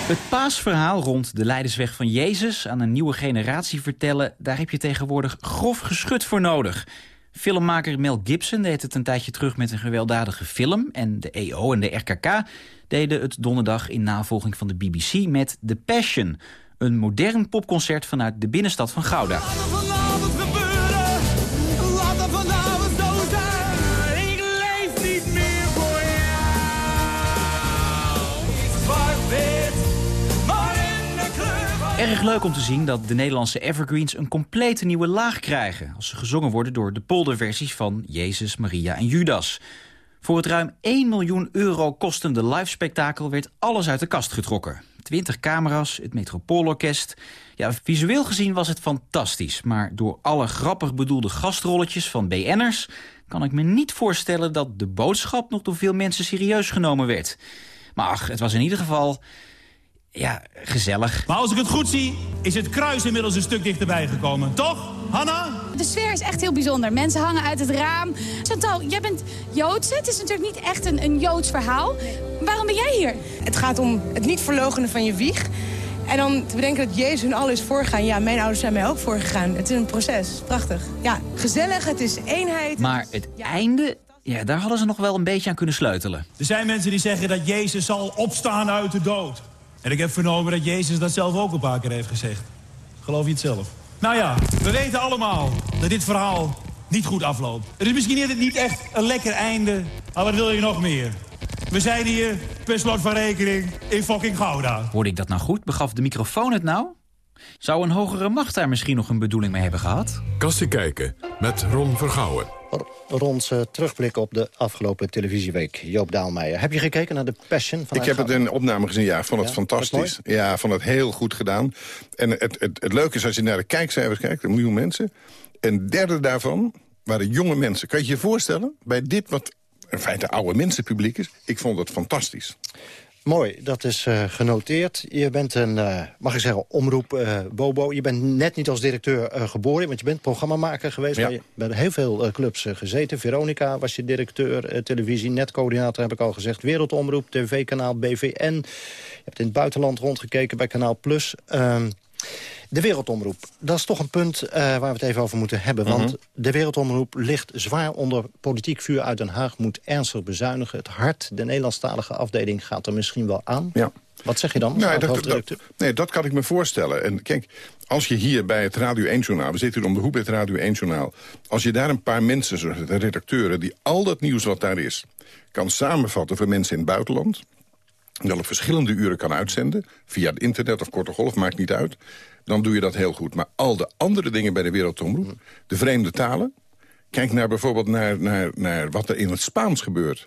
Het paasverhaal rond de leidersweg van Jezus aan een nieuwe generatie vertellen... daar heb je tegenwoordig grof geschut voor nodig. Filmmaker Mel Gibson deed het een tijdje terug met een gewelddadige film... en de EO en de RKK deden het donderdag in navolging van de BBC met The Passion... een modern popconcert vanuit de binnenstad van Gouda. Erg leuk om te zien dat de Nederlandse evergreens een complete nieuwe laag krijgen... als ze gezongen worden door de polderversies van Jezus, Maria en Judas. Voor het ruim 1 miljoen euro kostende live-spektakel werd alles uit de kast getrokken. 20 camera's, het Metropoolorkest. Ja, visueel gezien was het fantastisch... maar door alle grappig bedoelde gastrolletjes van BN'ers... kan ik me niet voorstellen dat de boodschap nog door veel mensen serieus genomen werd. Maar ach, het was in ieder geval ja, gezellig. Maar als ik het goed zie, is het kruis inmiddels een stuk dichterbij gekomen. Toch, Hanna? De sfeer is echt heel bijzonder. Mensen hangen uit het raam. Chantal, jij bent Joods. Het is natuurlijk niet echt een, een Joods verhaal. Waarom ben jij hier? Het gaat om het niet verlogenen van je wieg. En dan te bedenken dat Jezus hun al is voorgegaan. Ja, mijn ouders zijn mij ook voorgegaan. Het is een proces. Prachtig. Ja, gezellig. Het is eenheid. Maar het einde, ja, daar hadden ze nog wel een beetje aan kunnen sleutelen. Er zijn mensen die zeggen dat Jezus zal opstaan uit de dood. En ik heb vernomen dat Jezus dat zelf ook een paar keer heeft gezegd. Geloof je het zelf? Nou ja, we weten allemaal dat dit verhaal niet goed afloopt. Het is misschien niet echt een lekker einde, maar wat wil je nog meer? We zijn hier, per slot van rekening, in fucking Gouda. Hoorde ik dat nou goed? Begaf de microfoon het nou? Zou een hogere macht daar misschien nog een bedoeling mee hebben gehad? Kassie kijken met Ron Vergouwen. Rond uh, terugblik op de afgelopen televisieweek. Joop Daalmeijer. Heb je gekeken naar de Passion? Ik heb het in opname gezien, ja. vond het fantastisch. Het ja, vond het heel goed gedaan. En het, het, het leuke is als je naar de kijkcijfers kijkt, een miljoen mensen. Een derde daarvan waren jonge mensen. Kan je je voorstellen, bij dit wat in feite oude mensenpubliek is... ik vond het fantastisch. Mooi, dat is uh, genoteerd. Je bent een, uh, mag ik zeggen, omroep uh, Bobo. Je bent net niet als directeur geboren, want je bent programmamaker geweest. Ja. Je bij heel veel clubs gezeten. Veronica was je directeur, televisie, netcoördinator heb ik al gezegd. Wereldomroep, tv-kanaal BVN. Je hebt in het buitenland rondgekeken bij Kanaal Plus. De Wereldomroep, dat is toch een punt uh, waar we het even over moeten hebben. Want mhm. de Wereldomroep ligt zwaar onder politiek vuur uit Den Haag... moet ernstig bezuinigen. Het hart, de Nederlandstalige afdeling, gaat er misschien wel aan. Ja. Wat zeg je dan? Nou, dat, dat, nee, dat kan ik me voorstellen. En kijk, als je hier bij het Radio 1-journaal... we zitten hier om de hoek bij het Radio 1-journaal... als je daar een paar mensen, de redacteuren... die al dat nieuws wat daar is, kan samenvatten voor mensen in het buitenland... dat op verschillende uren kan uitzenden... via het internet of korte golf, maakt niet uit dan doe je dat heel goed. Maar al de andere dingen bij de Wereldomroep, de vreemde talen... Kijk naar bijvoorbeeld naar, naar, naar wat er in het Spaans gebeurt.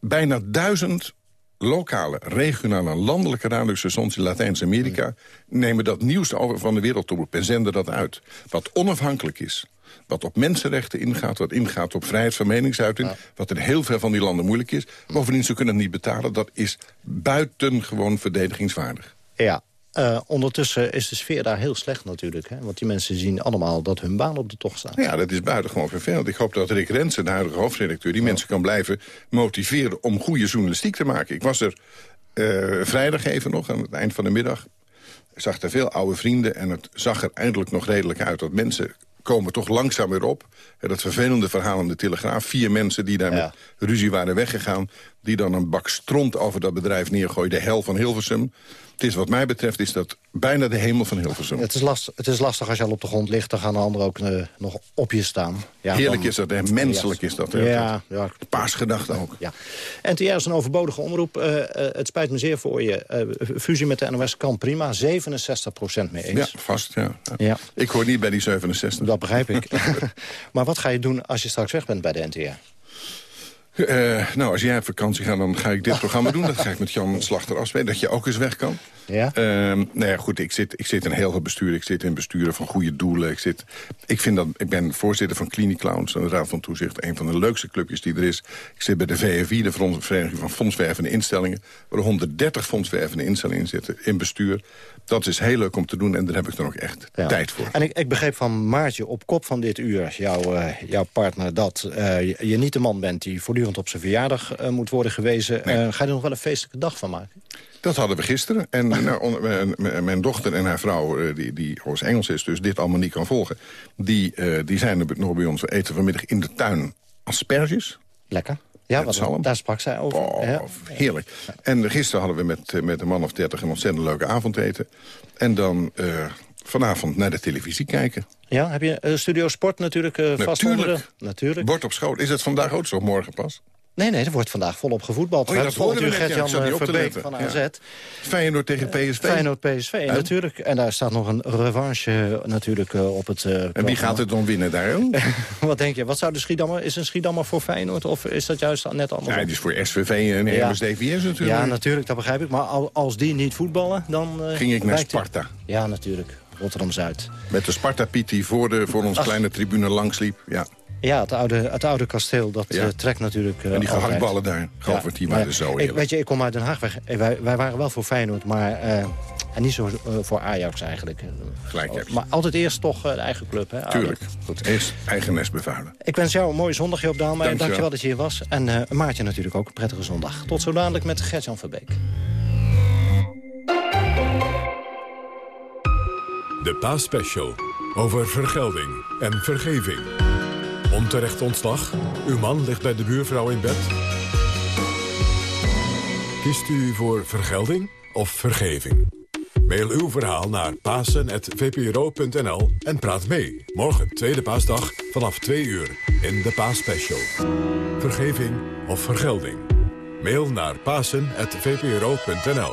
Bijna duizend lokale, regionale en landelijke radiostations in Latijns-Amerika... nemen dat nieuws over van de wereldtomroep en zenden dat uit. Wat onafhankelijk is. Wat op mensenrechten ingaat, wat ingaat op vrijheid van meningsuiting... wat in heel veel van die landen moeilijk is. Bovendien, ze kunnen het niet betalen. Dat is buitengewoon verdedigingswaardig. Ja, uh, ondertussen is de sfeer daar heel slecht natuurlijk. Hè? Want die mensen zien allemaal dat hun baan op de tocht staat. Ja, dat is buitengewoon vervelend. Ik hoop dat Rick Rensen, de huidige hoofdredacteur... die mensen kan blijven motiveren om goede journalistiek te maken. Ik was er uh, vrijdag even nog, aan het eind van de middag. Ik zag er veel oude vrienden en het zag er eindelijk nog redelijk uit... dat mensen komen toch langzaam weer op. Dat vervelende verhaal in de Telegraaf. Vier mensen die daar met ruzie waren weggegaan... die dan een bak stront over dat bedrijf neergooien. De hel van Hilversum. Het is wat mij betreft is dat bijna de hemel van Hilversum. Het is, last, het is lastig als je al op de grond ligt. Dan gaan de anderen ook uh, nog op je staan. Ja, Heerlijk is dat, en menselijk is dat. Hè? Ja, ja. Paasgedachte ook. Ja. NTR is een overbodige omroep. Uh, uh, het spijt me zeer voor je. fusie met de NOS kan prima. 67% mee eens. Ja, vast. Ja. ja. Ik hoor niet bij die 67. Dat begrijp ik. maar wat ga je doen als je straks weg bent bij de NTR? Uh, nou, als jij op vakantie gaat, dan ga ik dit programma doen. Dat ga ik met Jan Slachter afspreken, dat je ook eens weg kan. Ja? Uh, nou ja, goed, ik zit, ik zit in heel veel besturen. Ik zit in besturen van goede doelen. Ik, zit, ik, vind dat, ik ben voorzitter van Clinic Clowns, een raad van toezicht. Een van de leukste clubjes die er is. Ik zit bij de VFI, de Vereniging van Fondswervende Instellingen. Waar er 130 fondswervende instellingen zitten in bestuur. Dat is heel leuk om te doen en daar heb ik dan ook echt tijd voor. En ik, ik begreep van Maartje op kop van dit uur, jouw, uh, jouw partner... dat uh, je, je, niet de man bent die voortdurend op zijn verjaardag uh, moet worden gewezen. Nee. ga je er nog wel een feestelijke dag van maken? Dat hadden we gisteren. En nou, mijn dochter en haar vrouw, die, die Engels is... dus dit allemaal niet kan volgen... die, die zijn er nog bij ons eten vanmiddag in de tuin asperges. Lekker. Ja, wat, daar sprak zij over. Oh, ja. Heerlijk. En gisteren hadden we met, met een man of dertig een ontzettend leuke avondeten. En dan uh, vanavond naar de televisie kijken. Ja, heb je uh, Studio Sport natuurlijk uh, vast Natuurlijk. Natuurlijk. Bord op schoot. Is het vandaag ook zo, morgen pas? Nee, nee, er wordt vandaag volop gevoetbald. Oh, ja, dat uur Gert-Jan ja, Verbeek van AZ. Ja. Feyenoord tegen PSV. Feyenoord PSV, en? natuurlijk. En daar staat nog een revanche natuurlijk uh, op het uh, En wie gaat het dan winnen daar? wat denk je? Wat zou de Schiedammer... Is een Schiedammer voor Feyenoord of is dat juist net anders? Ja, die is voor SVV en ja. DVS natuurlijk. Ja, natuurlijk, dat begrijp ik. Maar als die niet voetballen, dan... Uh, Ging ik naar Sparta. Ja, natuurlijk. Rotterdam-Zuid. Met de Sparta-Piet die voor, de, voor ons Ach. kleine tribune langsliep. Ja. Ja, het oude, het oude kasteel, dat ja. uh, trekt natuurlijk uh, En die gehaktballen daar, Govert, die waren zo ik, Weet je, ik kom uit Den Haag weg. Wij, wij waren wel voor Feyenoord, maar uh, en niet zo voor Ajax eigenlijk. Gelijk heb je. Maar altijd eerst toch de eigen club. Hè, Tuurlijk. Goed, eerst eigen nest bevuilen. Ik wens jou een mooie zondag, Joop Daalmeijer. Dank Dankjewel dat je hier was. En Maartje natuurlijk ook een prettige zondag. Tot zo dadelijk met Gert-Jan Verbeek. De Paasspecial. Over vergelding en vergeving. Onterecht ontslag? Uw man ligt bij de buurvrouw in bed? Kiest u voor vergelding of vergeving? Mail uw verhaal naar pasen.vpro.nl en praat mee. Morgen, tweede paasdag, vanaf 2 uur in de Paasspecial. Vergeving of vergelding? Mail naar pasen.vpro.nl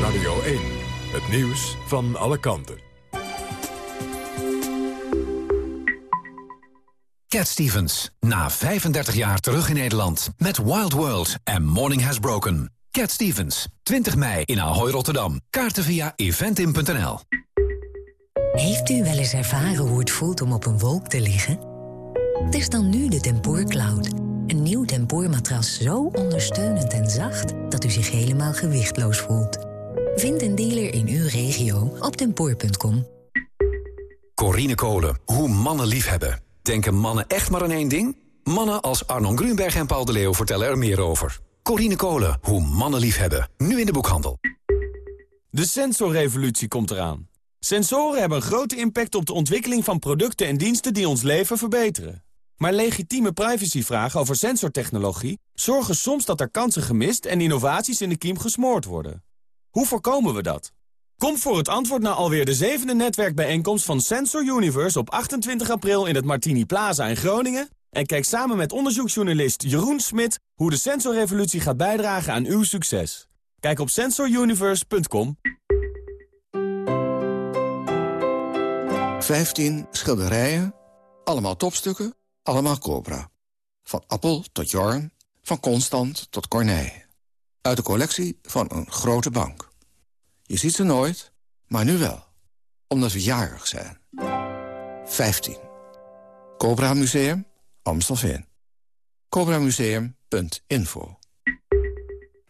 Radio 1, het nieuws van alle kanten. Cat Stevens, na 35 jaar terug in Nederland met Wild World en Morning Has Broken. Cat Stevens, 20 mei in Ahoy Rotterdam. Kaarten via eventim.nl. Heeft u wel eens ervaren hoe het voelt om op een wolk te liggen? Test dan nu de Tempoor Cloud. Een nieuw tempoormatras zo ondersteunend en zacht... dat u zich helemaal gewichtloos voelt. Vind een dealer in uw regio op tempoor.com. Corine Kolen, hoe mannen liefhebben. Denken mannen echt maar aan één ding? Mannen als Arnon Grunberg en Paul de Leeuw vertellen er meer over. Corine Kolen, hoe mannen liefhebben. Nu in de boekhandel. De sensorrevolutie komt eraan. Sensoren hebben een grote impact op de ontwikkeling van producten en diensten die ons leven verbeteren. Maar legitieme privacyvragen over sensortechnologie zorgen soms dat er kansen gemist en innovaties in de kiem gesmoord worden. Hoe voorkomen we dat? Kom voor het antwoord naar alweer de zevende netwerkbijeenkomst van Sensor Universe op 28 april in het Martini Plaza in Groningen. En kijk samen met onderzoeksjournalist Jeroen Smit hoe de sensorrevolutie gaat bijdragen aan uw succes. Kijk op sensoruniverse.com. 15 schilderijen Allemaal topstukken, allemaal Cobra. Van Appel tot Jorn, van Constant tot Corneille. Uit de collectie van een grote bank. Je ziet ze nooit, maar nu wel. Omdat we jarig zijn. 15. Cobra Museum, Amstelveen. CobraMuseum.info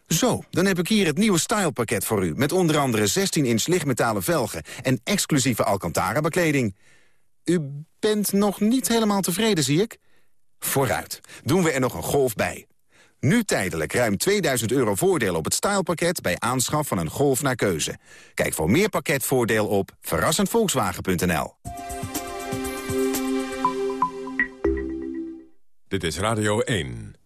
Zo, dan heb ik hier het nieuwe stylepakket voor u... met onder andere 16-inch lichtmetalen velgen en exclusieve Alcantara-bekleding. U bent nog niet helemaal tevreden, zie ik? Vooruit, doen we er nog een golf bij. Nu tijdelijk ruim 2000 euro voordeel op het stylepakket... bij aanschaf van een Golf naar keuze. Kijk voor meer pakketvoordeel op verrassendvolkswagen.nl. Dit is Radio 1.